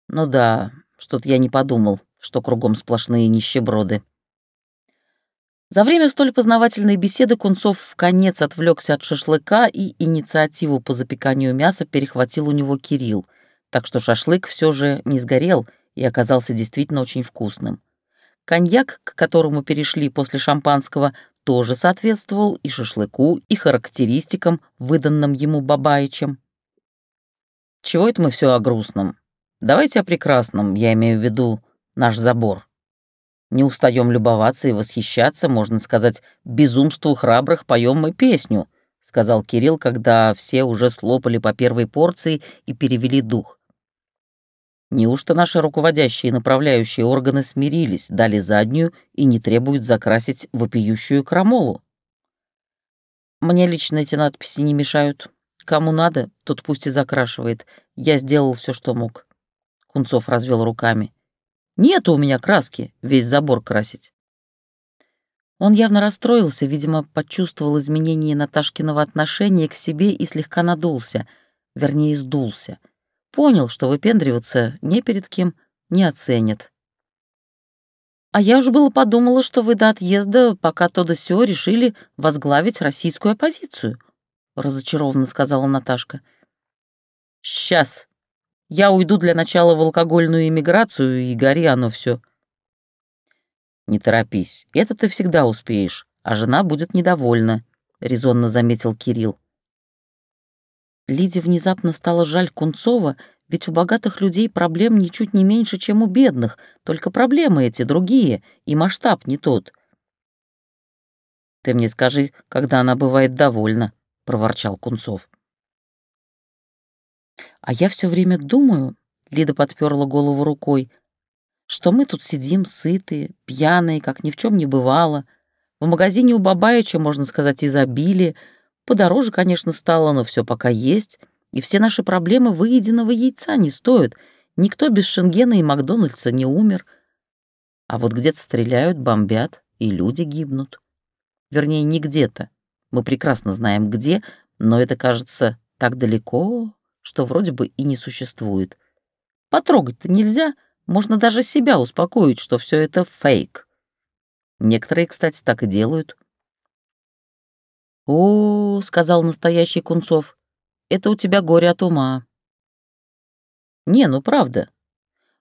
Ну да, что-то я не подумал, что кругом сплошные нищеброды. За время столь познавательной беседы Кунцов в конец отвлекся от шашлыка и инициативу по запеканию мяса перехватил у него Кирилл, так что шашлык все же не сгорел — и оказался действительно очень вкусным. Коньяк, к которому перешли после шампанского, тоже соответствовал и шашлыку, и характеристикам, выданным ему Бабаичем. Чего это мы все о грустном? Давайте о прекрасном, я имею в виду наш забор. Не устаем любоваться и восхищаться, можно сказать, безумству храбрых поем мы песню, сказал Кирилл, когда все уже слопали по первой порции и перевели дух. Неужто наши руководящие и направляющие органы смирились, дали заднюю и не требуют закрасить вопиющую крамолу? Мне лично эти надписи не мешают. Кому надо, тот пусть и закрашивает. Я сделал все, что мог. Кунцов развел руками. Нету у меня краски, весь забор красить. Он явно расстроился, видимо, почувствовал изменение Наташкиного отношения к себе и слегка надулся, вернее, сдулся — Понял, что выпендриваться ни перед кем не оценят. А я уж было подумала, что вы до отъезда, пока то да сё, решили возглавить российскую оппозицию. — разочарованно сказала Наташка. «Сейчас. Я уйду для начала в алкогольную эмиграцию, и гори оно все. «Не торопись, это ты всегда успеешь, а жена будет недовольна», — резонно заметил Кирилл. Лиде внезапно стало жаль Кунцова, ведь у богатых людей проблем ничуть не меньше, чем у бедных, только проблемы эти другие, и масштаб не тот. «Ты мне скажи, когда она бывает довольна», — проворчал Кунцов. «А я все время думаю», — Лида подперла голову рукой, «что мы тут сидим сытые, пьяные, как ни в чем не бывало. В магазине у Бабаича, можно сказать, изобилие. Подороже, конечно, стало, но все пока есть и все наши проблемы выеденного яйца не стоят. Никто без Шенгена и Макдональдса не умер. А вот где-то стреляют, бомбят, и люди гибнут. Вернее, не где-то. Мы прекрасно знаем, где, но это кажется так далеко, что вроде бы и не существует. Потрогать-то нельзя, можно даже себя успокоить, что все это фейк. Некоторые, кстати, так и делают. «О, — сказал настоящий Кунцов, это у тебя горе от ума. Не, ну правда.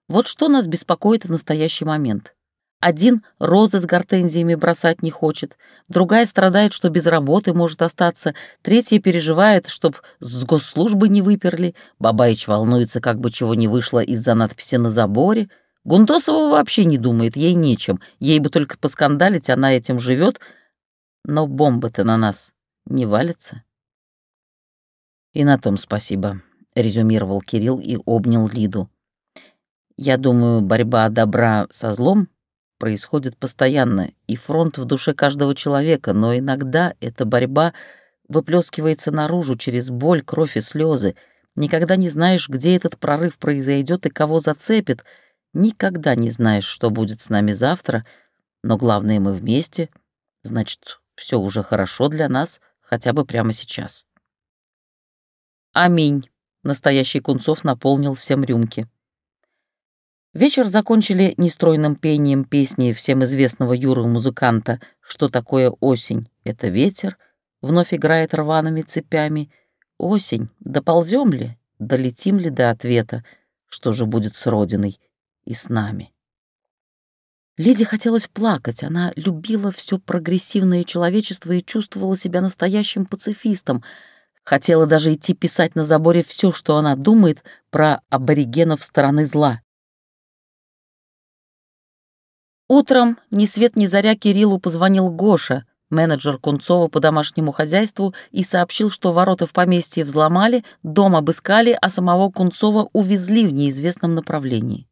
Вот что нас беспокоит в настоящий момент. Один розы с гортензиями бросать не хочет, другая страдает, что без работы может остаться, третья переживает, чтоб с госслужбы не выперли, Бабаич волнуется, как бы чего не вышло из-за надписи на заборе, Гундосова вообще не думает, ей нечем, ей бы только поскандалить, она этим живет, но бомба-то на нас не валится. «И на том спасибо», — резюмировал Кирилл и обнял Лиду. «Я думаю, борьба добра со злом происходит постоянно, и фронт в душе каждого человека, но иногда эта борьба выплескивается наружу через боль, кровь и слезы. Никогда не знаешь, где этот прорыв произойдет и кого зацепит. Никогда не знаешь, что будет с нами завтра, но главное, мы вместе. Значит, все уже хорошо для нас, хотя бы прямо сейчас». Аминь. Настоящий Кунцов наполнил всем рюмки. Вечер закончили нестройным пением песни всем известного Юры-музыканта «Что такое осень? Это ветер» вновь играет рваными цепями. Осень, доползем ли, долетим ли до ответа, что же будет с Родиной и с нами? Лиде хотелось плакать, она любила все прогрессивное человечество и чувствовала себя настоящим пацифистом — Хотела даже идти писать на заборе все, что она думает про аборигенов стороны зла. Утром ни свет ни заря Кириллу позвонил Гоша, менеджер Кунцова по домашнему хозяйству, и сообщил, что ворота в поместье взломали, дом обыскали, а самого Кунцова увезли в неизвестном направлении.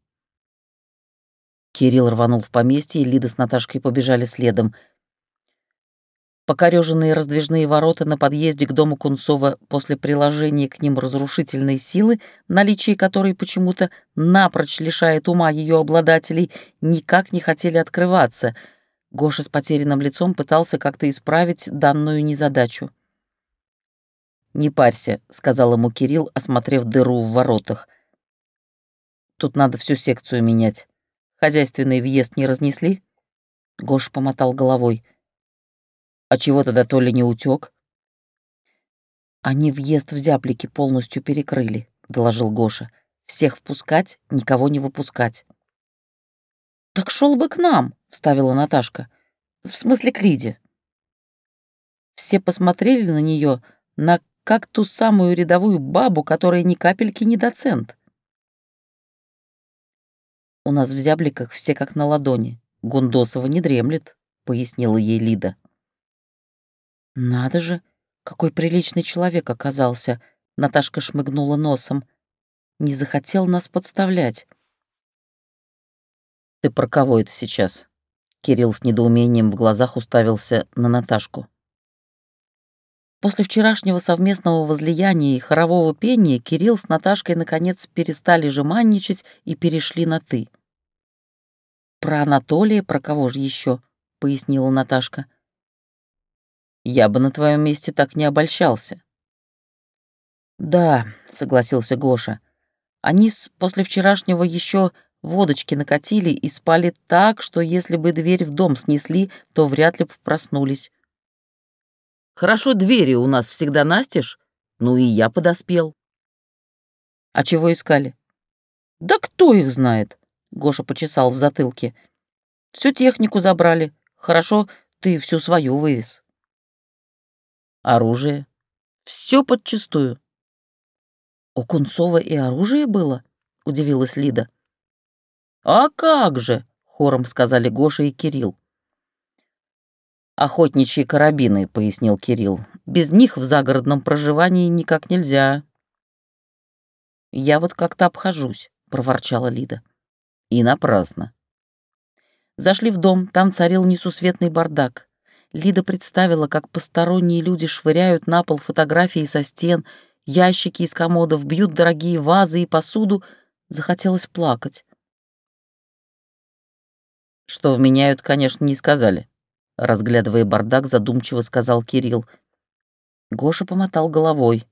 Кирилл рванул в поместье, и Лида с Наташкой побежали следом — Покореженные раздвижные ворота на подъезде к дому Кунцова после приложения к ним разрушительной силы, наличие которой почему-то напрочь лишает ума ее обладателей, никак не хотели открываться. Гоша с потерянным лицом пытался как-то исправить данную незадачу. «Не парься», — сказал ему Кирилл, осмотрев дыру в воротах. «Тут надо всю секцию менять. Хозяйственный въезд не разнесли?» Гоша помотал головой. А чего тогда Толя не утек? Они въезд в зяблики полностью перекрыли, доложил Гоша. Всех впускать, никого не выпускать. Так шел бы к нам, вставила Наташка. В смысле к Лиде. Все посмотрели на нее, на как ту самую рядовую бабу, которая ни капельки не доцент. «У нас в зябликах все как на ладони. Гундосова не дремлет», — пояснила ей Лида. «Надо же, какой приличный человек оказался!» Наташка шмыгнула носом. «Не захотел нас подставлять». «Ты про кого это сейчас?» Кирилл с недоумением в глазах уставился на Наташку. После вчерашнего совместного возлияния и хорового пения Кирилл с Наташкой наконец перестали жеманничать и перешли на «ты». «Про Анатолия, про кого же еще? пояснила Наташка. Я бы на твоем месте так не обольщался. Да, согласился Гоша. Они с после вчерашнего еще водочки накатили и спали так, что если бы дверь в дом снесли, то вряд ли бы проснулись. Хорошо двери у нас всегда настежь, ну и я подоспел. А чего искали? Да кто их знает? Гоша почесал в затылке. Всю технику забрали. Хорошо, ты всю свою вывез. Оружие. Все подчистую. У Кунцова и оружие было? Удивилась Лида. А как же? Хором сказали Гоша и Кирилл. «Охотничьи карабины», — пояснил Кирилл. «Без них в загородном проживании никак нельзя». «Я вот как-то обхожусь», — проворчала Лида. «И напрасно». Зашли в дом, там царил несусветный бардак. Лида представила, как посторонние люди швыряют на пол фотографии со стен, ящики из комодов, бьют дорогие вазы и посуду. Захотелось плакать. Что вменяют, конечно, не сказали разглядывая бардак, задумчиво сказал Кирилл. Гоша помотал головой.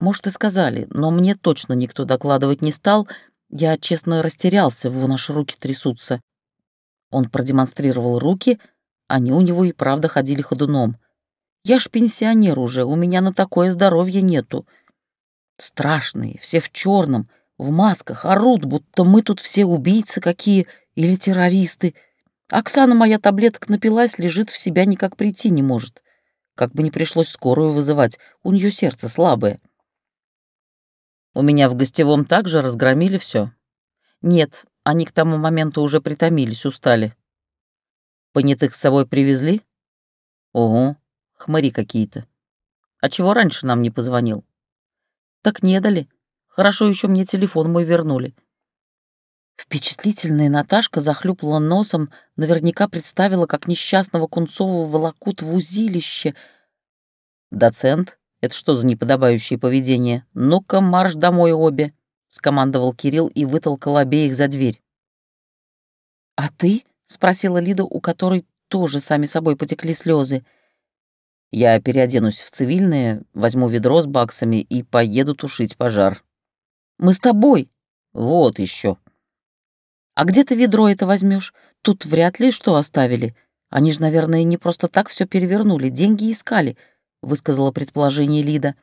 Может, и сказали, но мне точно никто докладывать не стал. Я, честно, растерялся, во наши руки трясутся. Он продемонстрировал руки, они у него и правда ходили ходуном. Я ж пенсионер уже, у меня на такое здоровье нету. Страшные, все в черном, в масках, орут, будто мы тут все убийцы какие или террористы — Оксана моя таблеток напилась, лежит в себя, никак прийти не может. Как бы не пришлось скорую вызывать, у нее сердце слабое. У меня в гостевом также разгромили все. Нет, они к тому моменту уже притомились, устали. Понятых с собой привезли? Ого, хмари какие-то. А чего раньше нам не позвонил? Так не дали. Хорошо еще мне телефон мой вернули. Впечатлительная Наташка захлюпала носом, наверняка представила, как несчастного Кунцова волокут в узилище. «Доцент, это что за неподобающее поведение? Ну-ка, марш домой обе!» — скомандовал Кирилл и вытолкал обеих за дверь. «А ты?» — спросила Лида, у которой тоже сами собой потекли слезы. «Я переоденусь в цивильное, возьму ведро с баксами и поеду тушить пожар». «Мы с тобой!» «Вот еще!» А где ты ведро это возьмешь? Тут вряд ли что оставили. Они же, наверное, не просто так все перевернули, деньги искали, высказала предположение Лида.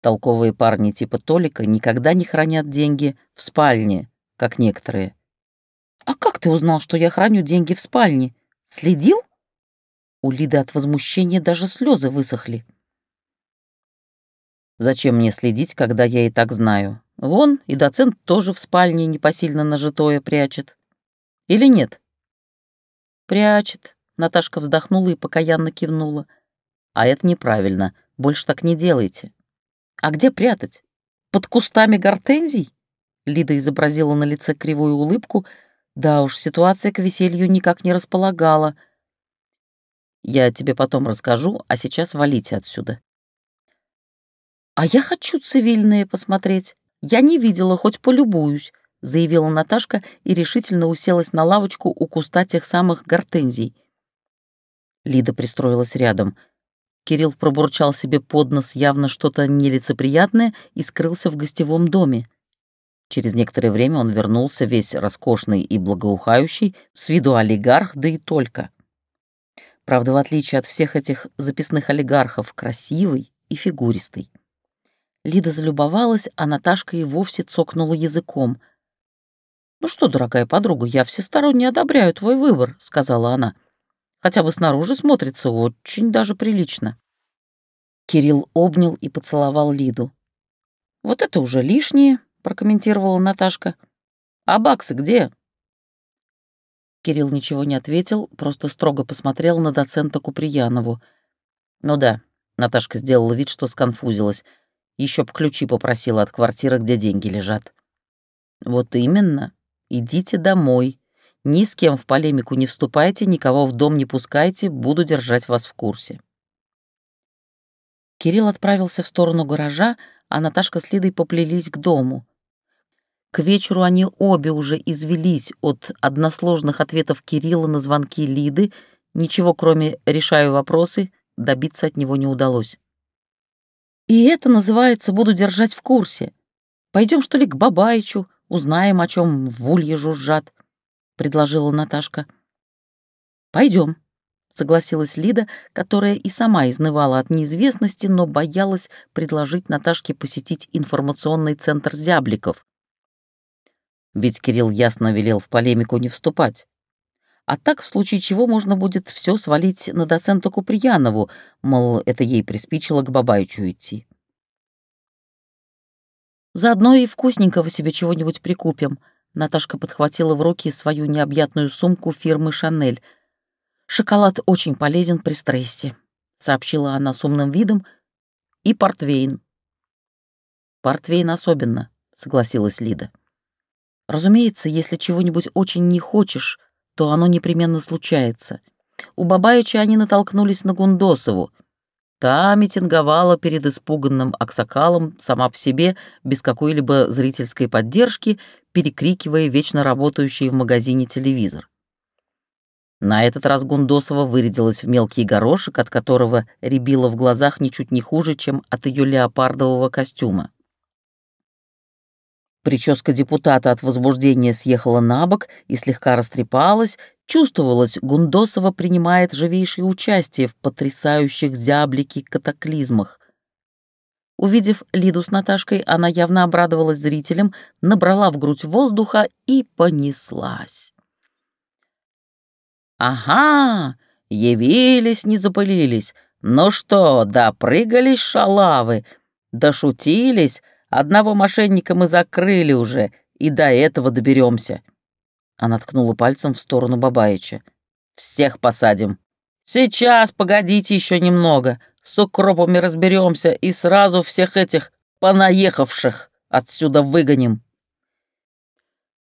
Толковые парни типа Толика никогда не хранят деньги в спальне, как некоторые. А как ты узнал, что я храню деньги в спальне? Следил? У Лиды от возмущения даже слезы высохли. Зачем мне следить, когда я и так знаю? Вон, и доцент тоже в спальне непосильно нажитое прячет. Или нет? Прячет. Наташка вздохнула и покаянно кивнула. А это неправильно. Больше так не делайте. А где прятать? Под кустами гортензий? Лида изобразила на лице кривую улыбку. Да уж, ситуация к веселью никак не располагала. Я тебе потом расскажу, а сейчас валите отсюда. А я хочу цивильные посмотреть. «Я не видела, хоть полюбуюсь», — заявила Наташка и решительно уселась на лавочку у куста тех самых гортензий. Лида пристроилась рядом. Кирилл пробурчал себе под нос явно что-то нелицеприятное и скрылся в гостевом доме. Через некоторое время он вернулся весь роскошный и благоухающий, с виду олигарх, да и только. Правда, в отличие от всех этих записных олигархов, красивый и фигуристый. Лида залюбовалась, а Наташка и вовсе цокнула языком. «Ну что, дорогая подруга, я всесторонне одобряю твой выбор», — сказала она. «Хотя бы снаружи смотрится очень даже прилично». Кирилл обнял и поцеловал Лиду. «Вот это уже лишнее», — прокомментировала Наташка. «А баксы где?» Кирилл ничего не ответил, просто строго посмотрел на доцента Куприянову. «Ну да», — Наташка сделала вид, что сконфузилась — еще б ключи попросила от квартиры, где деньги лежат. Вот именно. Идите домой. Ни с кем в полемику не вступайте, никого в дом не пускайте, буду держать вас в курсе. Кирилл отправился в сторону гаража, а Наташка с Лидой поплелись к дому. К вечеру они обе уже извелись от односложных ответов Кирилла на звонки Лиды, ничего кроме «решаю вопросы» добиться от него не удалось. И это называется «буду держать в курсе». Пойдем, что ли, к Бабаичу, узнаем, о чем в улье жужжат», — предложила Наташка. Пойдем. согласилась Лида, которая и сама изнывала от неизвестности, но боялась предложить Наташке посетить информационный центр зябликов. Ведь Кирилл ясно велел в полемику не вступать. А так, в случае чего, можно будет все свалить на доцента Куприянову, мол, это ей приспичило к Бабайчу идти. Заодно и вкусненького себе чего-нибудь прикупим. Наташка подхватила в руки свою необъятную сумку фирмы «Шанель». «Шоколад очень полезен при стрессе», — сообщила она с умным видом. «И портвейн». «Портвейн особенно», — согласилась Лида. «Разумеется, если чего-нибудь очень не хочешь, то оно непременно случается. У Бабаича они натолкнулись на Гундосову. Та митинговала перед испуганным Аксакалом сама по себе, без какой-либо зрительской поддержки, перекрикивая вечно работающий в магазине телевизор. На этот раз Гундосова вырядилась в мелкий горошек, от которого рябило в глазах ничуть не хуже, чем от ее леопардового костюма. Прическа депутата от возбуждения съехала на бок и слегка растрепалась. Чувствовалось, Гундосова принимает живейшее участие в потрясающих зяблики катаклизмах. Увидев Лиду с Наташкой, она явно обрадовалась зрителям, набрала в грудь воздуха и понеслась. «Ага, явились, не запылились. Ну что, допрыгались шалавы, дошутились, Одного мошенника мы закрыли уже, и до этого доберемся. Она ткнула пальцем в сторону Бабаича. «Всех посадим. Сейчас, погодите еще немного. С укропами разберемся и сразу всех этих понаехавших отсюда выгоним».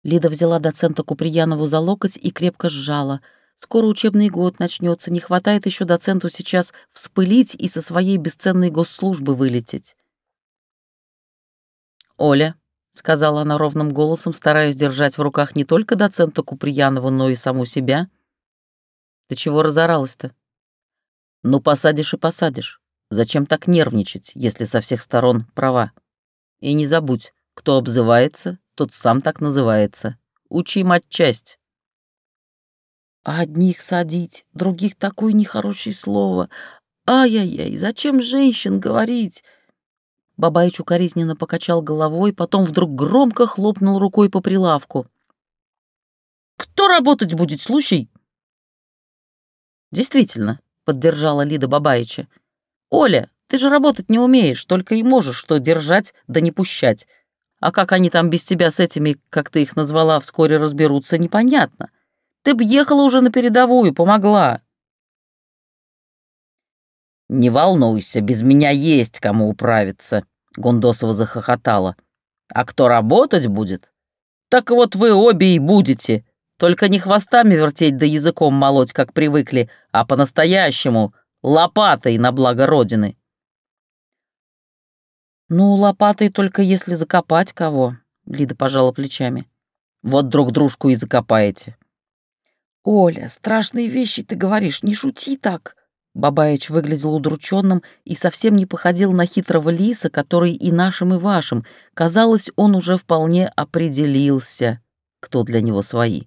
Лида взяла доцента Куприянову за локоть и крепко сжала. Скоро учебный год начнется, не хватает еще доценту сейчас вспылить и со своей бесценной госслужбы вылететь. «Оля», — сказала она ровным голосом, стараясь держать в руках не только доцента Куприянову, но и саму себя. «Ты чего разоралась-то?» «Ну, посадишь и посадишь. Зачем так нервничать, если со всех сторон права? И не забудь, кто обзывается, тот сам так называется. Учи мать часть». А одних садить, других такое нехорошее слово. Ай-яй-яй, зачем женщин говорить? Бабаич укоризненно покачал головой, потом вдруг громко хлопнул рукой по прилавку. «Кто работать будет, слушай?» «Действительно», — поддержала Лида Бабаича. «Оля, ты же работать не умеешь, только и можешь что держать да не пущать. А как они там без тебя с этими, как ты их назвала, вскоре разберутся, непонятно. Ты б ехала уже на передовую, помогла». «Не волнуйся, без меня есть кому управиться», — Гундосова захохотала. «А кто работать будет? Так вот вы обе и будете. Только не хвостами вертеть да языком молоть, как привыкли, а по-настоящему, лопатой на благо Родины». «Ну, лопатой только если закопать кого», — Лида пожала плечами. «Вот друг дружку и закопаете». «Оля, страшные вещи ты говоришь, не шути так», Бабаич выглядел удрученным и совсем не походил на хитрого лиса, который и нашим, и вашим. Казалось, он уже вполне определился, кто для него свои.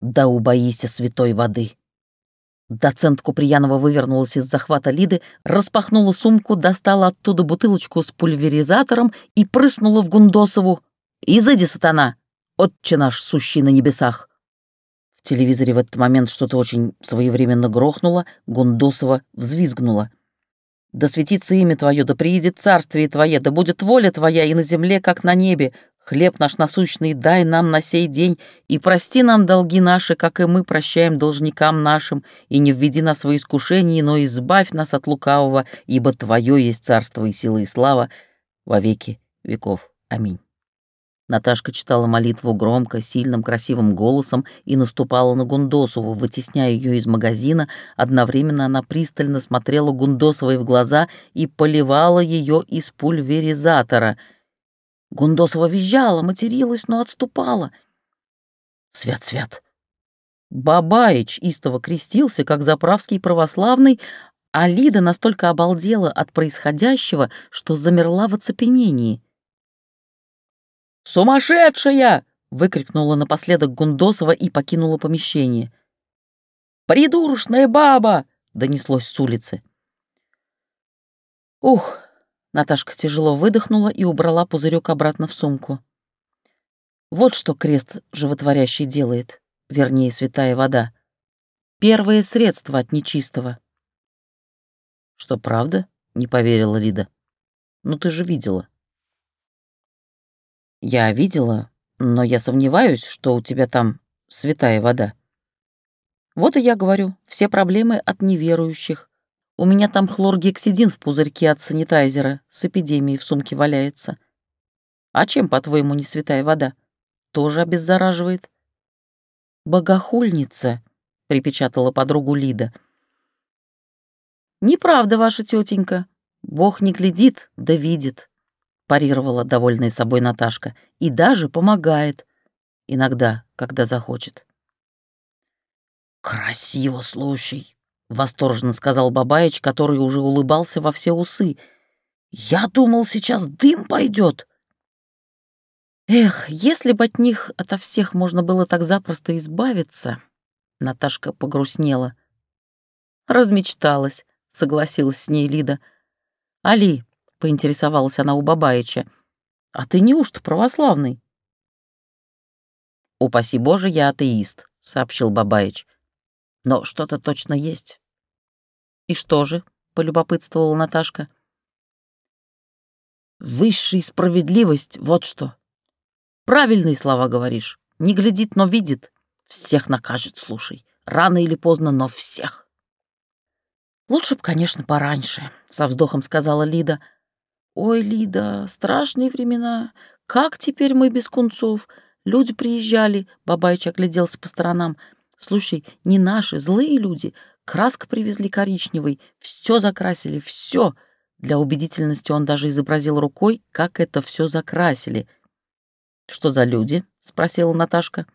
«Да убоися святой воды!» Доцент Куприянова вывернулась из захвата Лиды, распахнула сумку, достала оттуда бутылочку с пульверизатором и прыснула в Гундосову. «Изыди, сатана! Отче наш, сущий на небесах!» В телевизоре в этот момент что-то очень своевременно грохнуло, Гундосова взвизгнула. «Да светится имя Твое, да приедет царствие Твое, да будет воля Твоя и на земле, как на небе. Хлеб наш насущный дай нам на сей день, и прости нам долги наши, как и мы прощаем должникам нашим, и не введи нас во искушение, но избавь нас от лукавого, ибо Твое есть царство и сила и слава во веки веков. Аминь». Наташка читала молитву громко, сильным, красивым голосом и наступала на Гундосову, вытесняя ее из магазина. Одновременно она пристально смотрела Гундосовой в глаза и поливала ее из пульверизатора. Гундосова визжала, материлась, но отступала. «Свят, свят!» Бабаич истово крестился, как заправский православный, а Лида настолько обалдела от происходящего, что замерла в оцепенении — «Сумасшедшая!» — выкрикнула напоследок Гундосова и покинула помещение. «Придурочная баба!» — донеслось с улицы. «Ух!» — Наташка тяжело выдохнула и убрала пузырек обратно в сумку. Вот что крест животворящий делает, вернее, святая вода. Первое средство от нечистого. Что, правда? Не поверила Лида. Ну ты же видела. Я видела, но я сомневаюсь, что у тебя там святая вода. Вот и я говорю, все проблемы от неверующих. У меня там хлоргексидин в пузырьке от санитайзера с эпидемией в сумке валяется. А чем, по-твоему, не святая вода? Тоже обеззараживает. «Богохульница», — припечатала подругу Лида. «Неправда, ваша тетенька. Бог не глядит, да видит», — парировала довольная собой Наташка. «И даже помогает. Иногда, когда захочет». «Красиво, слушай», — восторженно сказал Бабаич, который уже улыбался во все усы. «Я думал, сейчас дым пойдет. Эх, если бы от них ото всех можно было так запросто избавиться, Наташка погрустнела. Размечталась, согласилась с ней Лида. Али, поинтересовалась она у Бабаича, а ты неужто православный? «Упаси Боже, я атеист», — сообщил Бабаич. «Но что-то точно есть». «И что же?» — полюбопытствовала Наташка. «Высшая справедливость, вот что», Правильные слова говоришь. Не глядит, но видит. Всех накажет, слушай. Рано или поздно, но всех. Лучше б, конечно, пораньше, со вздохом сказала Лида. Ой, Лида, страшные времена. Как теперь мы без кунцов? Люди приезжали, Бабайч огляделся по сторонам. Слушай, не наши, злые люди. Краска привезли коричневый, все закрасили, все. Для убедительности он даже изобразил рукой, как это все закрасили — «Что за люди?» — спросила Наташка.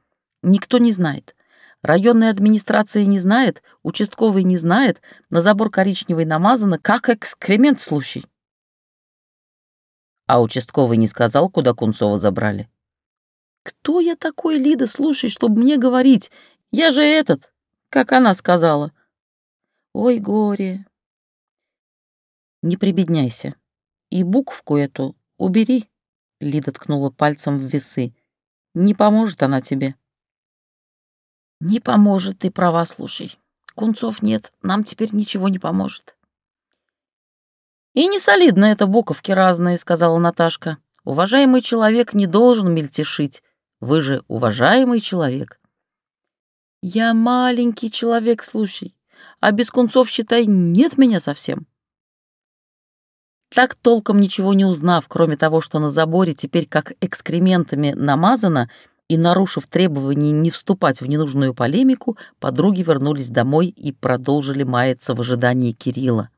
«Никто не знает. Районная администрация не знает, участковый не знает, на забор коричневый намазано, как экскремент случай». А участковый не сказал, куда Кунцова забрали. «Кто я такой, Лида, слушай, чтобы мне говорить? Я же этот, как она сказала». «Ой, горе». «Не прибедняйся. И буквку эту убери». Лида ткнула пальцем в весы. «Не поможет она тебе». «Не поможет, ты права, слушай. Кунцов нет, нам теперь ничего не поможет». «И не солидно это буковки разные», — сказала Наташка. «Уважаемый человек не должен мельтешить. Вы же уважаемый человек». «Я маленький человек, слушай, а без кунцов, считай, нет меня совсем». Так толком ничего не узнав, кроме того, что на заборе теперь как экскрементами намазано, и, нарушив требование не вступать в ненужную полемику, подруги вернулись домой и продолжили маяться в ожидании Кирилла.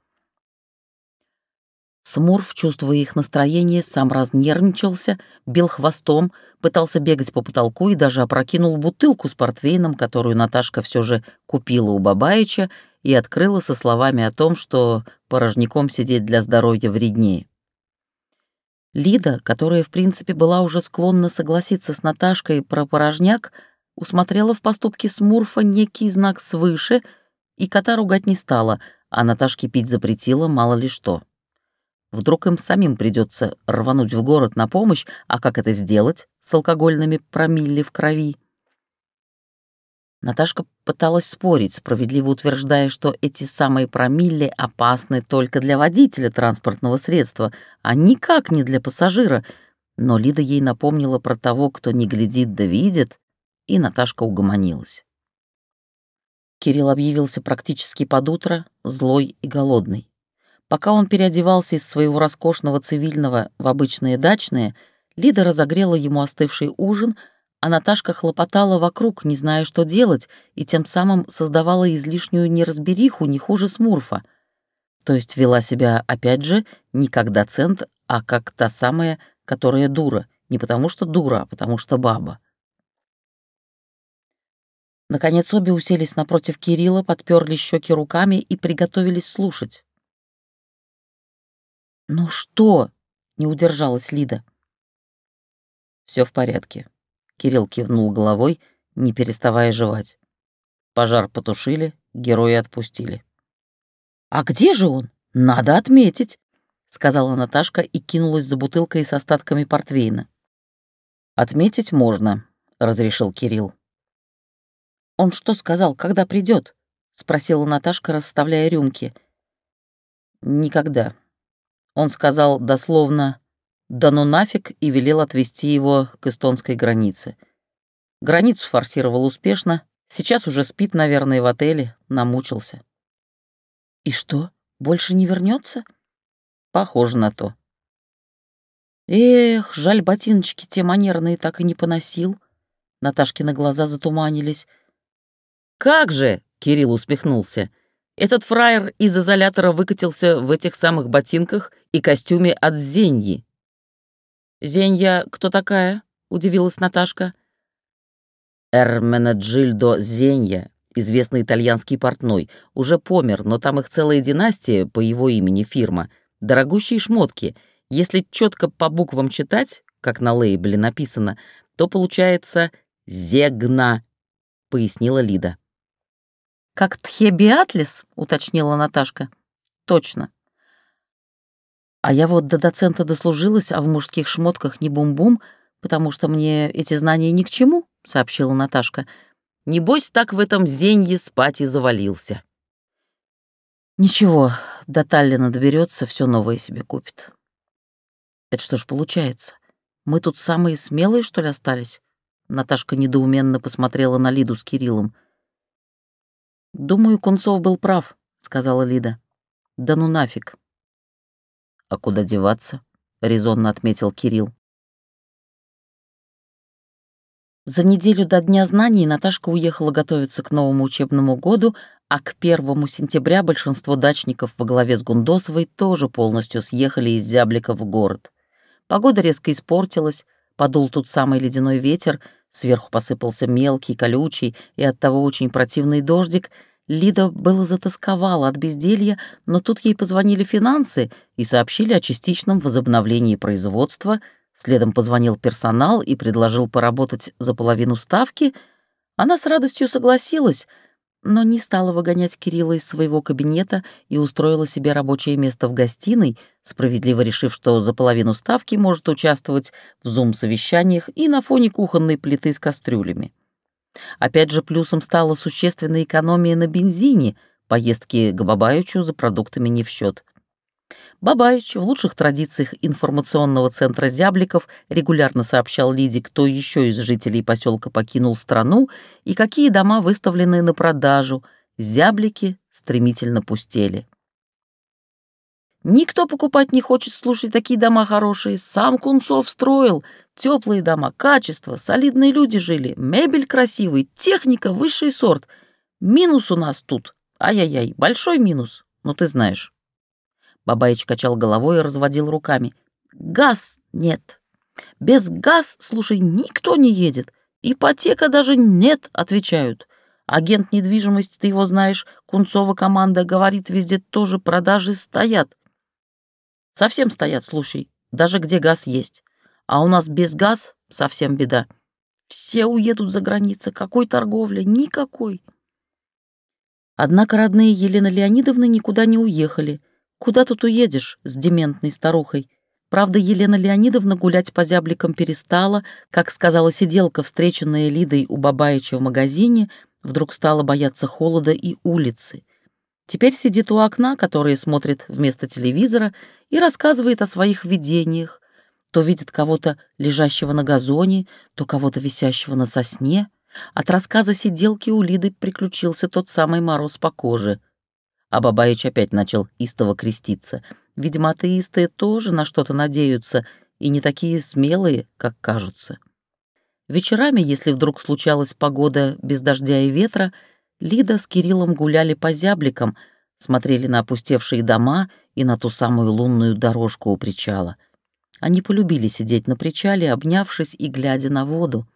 Смурф, чувствуя их настроение, сам разнервничался, бил хвостом, пытался бегать по потолку и даже опрокинул бутылку с портвейном, которую Наташка все же купила у Бабаича и открыла со словами о том, что порожняком сидеть для здоровья вреднее. Лида, которая, в принципе, была уже склонна согласиться с Наташкой про порожняк, усмотрела в поступке Смурфа некий знак свыше, и кота ругать не стала, а Наташке пить запретила мало ли что. Вдруг им самим придется рвануть в город на помощь, а как это сделать с алкогольными промилле в крови? Наташка пыталась спорить, справедливо утверждая, что эти самые промилле опасны только для водителя транспортного средства, а никак не для пассажира. Но Лида ей напомнила про того, кто не глядит да видит, и Наташка угомонилась. Кирилл объявился практически под утро, злой и голодный. Пока он переодевался из своего роскошного цивильного в обычное дачное, Лида разогрела ему остывший ужин — а Наташка хлопотала вокруг, не зная, что делать, и тем самым создавала излишнюю неразбериху не хуже Смурфа. То есть вела себя, опять же, не как доцент, а как та самая, которая дура. Не потому что дура, а потому что баба. Наконец обе уселись напротив Кирилла, подперли щеки руками и приготовились слушать. «Ну что?» — не удержалась Лида. Все в порядке», Кирилл кивнул головой, не переставая жевать. Пожар потушили, герои отпустили. «А где же он? Надо отметить», — сказала Наташка и кинулась за бутылкой с остатками портвейна. «Отметить можно», — разрешил Кирилл. «Он что сказал, когда придет? спросила Наташка, расставляя рюмки. «Никогда». Он сказал дословно «да ну нафиг» и велел отвезти его к эстонской границе. Границу форсировал успешно, сейчас уже спит, наверное, в отеле, намучился. «И что, больше не вернется? «Похоже на то». Эх, жаль, ботиночки те манерные так и не поносил. Наташкины глаза затуманились. «Как же!» — Кирилл усмехнулся. «Этот фраер из изолятора выкатился в этих самых ботинках и костюме от Зеньи». «Зенья кто такая?» — удивилась Наташка. Эрменеджильдо Зенья, известный итальянский портной, уже помер, но там их целая династия по его имени фирма. Дорогущие шмотки — если четко по буквам читать, как на лейбле написано, то получается «зегна», — пояснила Лида. «Как Тхебиатлис?» — уточнила Наташка. «Точно. А я вот до доцента дослужилась, а в мужских шмотках не бум-бум, потому что мне эти знания ни к чему», — сообщила Наташка. «Небось, так в этом зенье спать и завалился». «Ничего, до Таллина доберется, все новое себе купит». Это что ж получается? Мы тут самые смелые, что ли, остались? Наташка недоуменно посмотрела на Лиду с Кириллом. «Думаю, Кунцов был прав», — сказала Лида. «Да ну нафиг». «А куда деваться?» — резонно отметил Кирилл. За неделю до Дня знаний Наташка уехала готовиться к новому учебному году, а к первому сентября большинство дачников во главе с Гундосовой тоже полностью съехали из Зяблика в город. Погода резко испортилась, подул тут самый ледяной ветер, сверху посыпался мелкий, колючий и оттого очень противный дождик. Лида было затасковала от безделья, но тут ей позвонили финансы и сообщили о частичном возобновлении производства. Следом позвонил персонал и предложил поработать за половину ставки. Она с радостью согласилась — но не стала выгонять Кирилла из своего кабинета и устроила себе рабочее место в гостиной, справедливо решив, что за половину ставки может участвовать в зум-совещаниях и на фоне кухонной плиты с кастрюлями. Опять же, плюсом стала существенная экономия на бензине, поездки к Бабаючу за продуктами не в счет. Бабаич в лучших традициях информационного центра Зябликов регулярно сообщал Лиде, кто еще из жителей поселка покинул страну и какие дома выставлены на продажу. Зяблики стремительно пустели. Никто покупать не хочет, слушай, такие дома хорошие. Сам Кунцов строил. Теплые дома, качество, солидные люди жили, мебель красивый, техника высший сорт. Минус у нас тут. Ай-яй-яй, большой минус, ну ты знаешь. Бабаич качал головой и разводил руками. «Газ нет. Без газ, слушай, никто не едет. Ипотека даже нет, отвечают. Агент недвижимости, ты его знаешь, Кунцова команда говорит, везде тоже продажи стоят. Совсем стоят, слушай, даже где газ есть. А у нас без газ совсем беда. Все уедут за границу, какой торговля, никакой. Однако родные Елены Леонидовны никуда не уехали. Куда тут уедешь с дементной старухой? Правда, Елена Леонидовна гулять по зябликам перестала, как сказала сиделка, встреченная Лидой у Бабаича в магазине, вдруг стала бояться холода и улицы. Теперь сидит у окна, которое смотрит вместо телевизора, и рассказывает о своих видениях. То видит кого-то лежащего на газоне, то кого-то висящего на сосне. От рассказа сиделки у Лиды приключился тот самый мороз по коже — а Бабаич опять начал истово креститься. Видимо, атеисты тоже на что-то надеются и не такие смелые, как кажутся. Вечерами, если вдруг случалась погода без дождя и ветра, Лида с Кириллом гуляли по зябликам, смотрели на опустевшие дома и на ту самую лунную дорожку у причала. Они полюбили сидеть на причале, обнявшись и глядя на воду.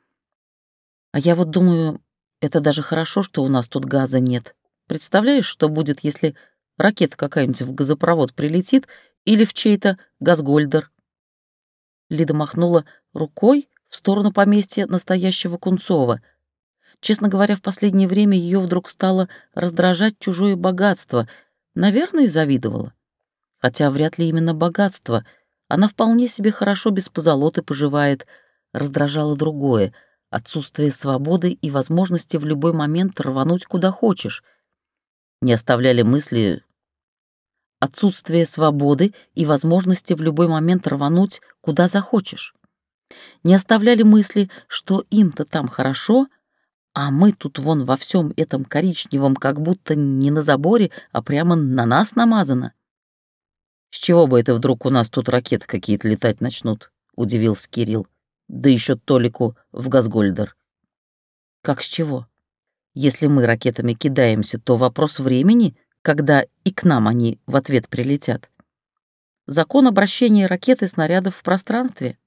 А я вот думаю, это даже хорошо, что у нас тут газа нет, Представляешь, что будет, если ракета какая-нибудь в газопровод прилетит или в чей-то газгольдер?» Лида махнула рукой в сторону поместья настоящего Кунцова. Честно говоря, в последнее время ее вдруг стало раздражать чужое богатство. Наверное, завидовала. Хотя вряд ли именно богатство. Она вполне себе хорошо без позолоты поживает. Раздражало другое — отсутствие свободы и возможности в любой момент рвануть куда хочешь. Не оставляли мысли отсутствие свободы и возможности в любой момент рвануть куда захочешь. Не оставляли мысли, что им-то там хорошо — а мы тут вон во всем этом коричневом как будто не на заборе, а прямо на нас намазано. «С чего бы это вдруг у нас тут ракеты какие-то летать начнут?» — удивился Кирилл. «Да еще Толику в Газгольдер». «Как с чего? Если мы ракетами кидаемся, то вопрос времени, когда и к нам они в ответ прилетят. Закон обращения ракет и снарядов в пространстве».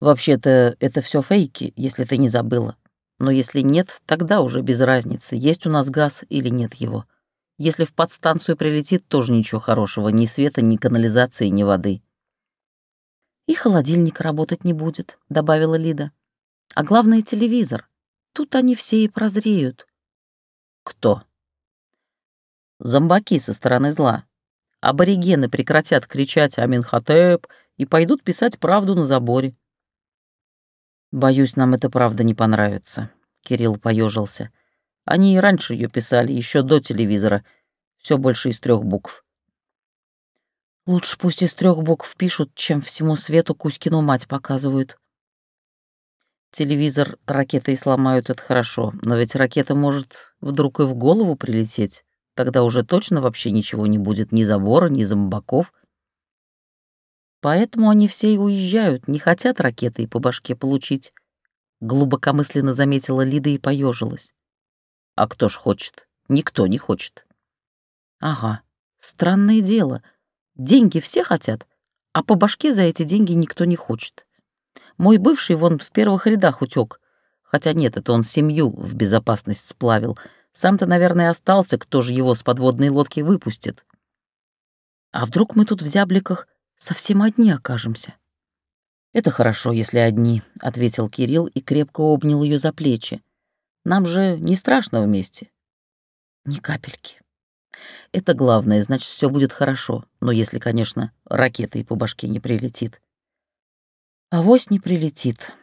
«Вообще-то это все фейки, если ты не забыла», но если нет, тогда уже без разницы, есть у нас газ или нет его. Если в подстанцию прилетит, тоже ничего хорошего, ни света, ни канализации, ни воды. «И холодильник работать не будет», — добавила Лида. «А главное — телевизор. Тут они все и прозреют». «Кто?» «Зомбаки со стороны зла. Аборигены прекратят кричать «Аминхотеп» и пойдут писать правду на заборе. «Боюсь, нам это правда не понравится», — Кирилл поежился. «Они и раньше ее писали, еще до телевизора. Все больше из трех букв». «Лучше пусть из трех букв пишут, чем всему свету Кузькину мать показывают». Телевизор ракетой сломают, это хорошо, но ведь ракета может вдруг и в голову прилететь. Тогда уже точно вообще ничего не будет, ни забора, ни зомбаков. Поэтому они все и уезжают, не хотят ракеты и по башке получить. Глубокомысленно заметила Лида и поежилась. А кто ж хочет? Никто не хочет. Ага, странное дело. Деньги все хотят, а по башке за эти деньги никто не хочет. Мой бывший вон в первых рядах утек. Хотя нет, это он семью в безопасность сплавил. Сам-то, наверное, остался, кто же его с подводной лодки выпустит. А вдруг мы тут в зябликах совсем одни окажемся. «Это хорошо, если одни», — ответил Кирилл и крепко обнял ее за плечи. «Нам же не страшно вместе». «Ни капельки». «Это главное, значит, все будет хорошо, но если, конечно, ракета и по башке не прилетит». «Авось не прилетит».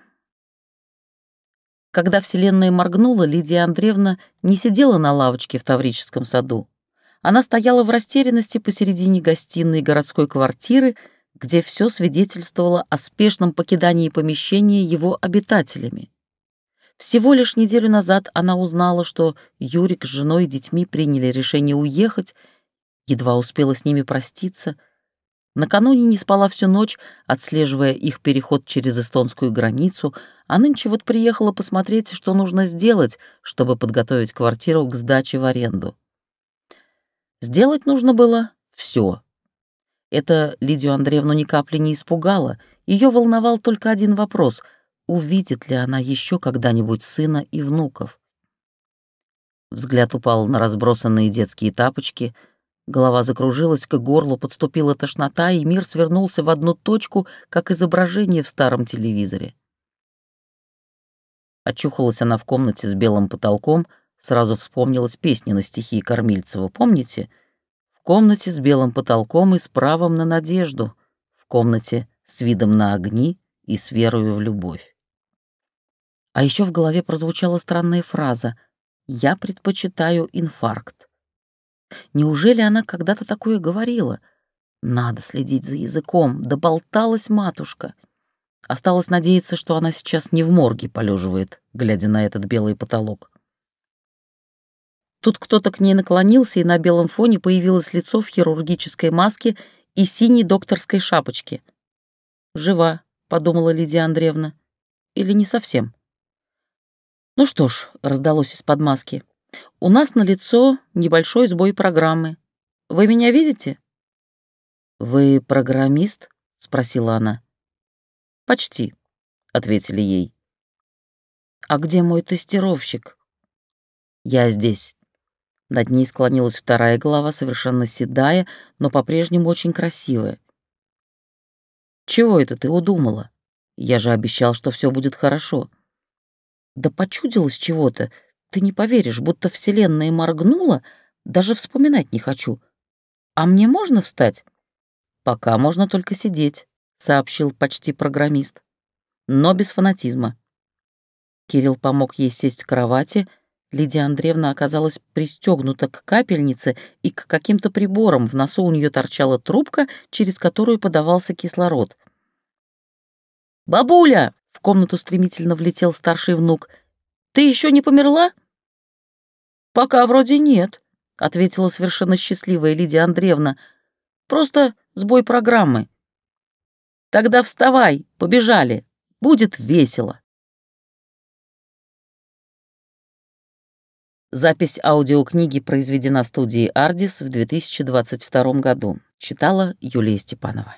Когда Вселенная моргнула, Лидия Андреевна не сидела на лавочке в Таврическом саду. Она стояла в растерянности посередине гостиной городской квартиры, где все свидетельствовало о спешном покидании помещения его обитателями. Всего лишь неделю назад она узнала, что Юрик с женой и детьми приняли решение уехать, едва успела с ними проститься. Накануне не спала всю ночь, отслеживая их переход через эстонскую границу, а нынче вот приехала посмотреть, что нужно сделать, чтобы подготовить квартиру к сдаче в аренду. Сделать нужно было все. Это Лидию Андреевну ни капли не испугало. Ее волновал только один вопрос — увидит ли она еще когда-нибудь сына и внуков. Взгляд упал на разбросанные детские тапочки, голова закружилась, к горлу подступила тошнота, и мир свернулся в одну точку, как изображение в старом телевизоре. Очухалась она в комнате с белым потолком — Сразу вспомнилась песня на стихи Кормильцева, помните? В комнате с белым потолком и с правом на надежду, в комнате с видом на огни и с верою в любовь. А еще в голове прозвучала странная фраза «Я предпочитаю инфаркт». Неужели она когда-то такое говорила? Надо следить за языком, доболталась матушка. Осталось надеяться, что она сейчас не в морге полеживает, глядя на этот белый потолок. Тут кто-то к ней наклонился, и на белом фоне появилось лицо в хирургической маске и синей докторской шапочке. «Жива», — подумала Лидия Андреевна. «Или не совсем?» «Ну что ж», — раздалось из-под маски, — «у нас на лицо небольшой сбой программы. Вы меня видите?» «Вы программист?» — спросила она. «Почти», — ответили ей. «А где мой тестировщик?» «Я здесь». Над ней склонилась вторая голова, совершенно седая, но по-прежнему очень красивая. «Чего это ты удумала? Я же обещал, что все будет хорошо». Да почудилось чего-то. Ты не поверишь, будто вселенная моргнула, даже вспоминать не хочу. А мне можно встать? Пока можно только сидеть, сообщил почти программист. Но без фанатизма. Кирилл помог ей сесть в кровати. Лидия Андреевна оказалась пристегнута к капельнице и к каким-то приборам. В носу у нее торчала трубка, через которую подавался кислород. «Бабуля!» — в комнату стремительно влетел старший внук. «Ты еще не померла?» «Пока вроде нет», — ответила совершенно счастливая Лидия Андреевна. «Просто сбой программы». «Тогда вставай, побежали, будет весело». Запись аудиокниги произведена студией «Ардис» в 2022 году. Читала Юлия Степанова.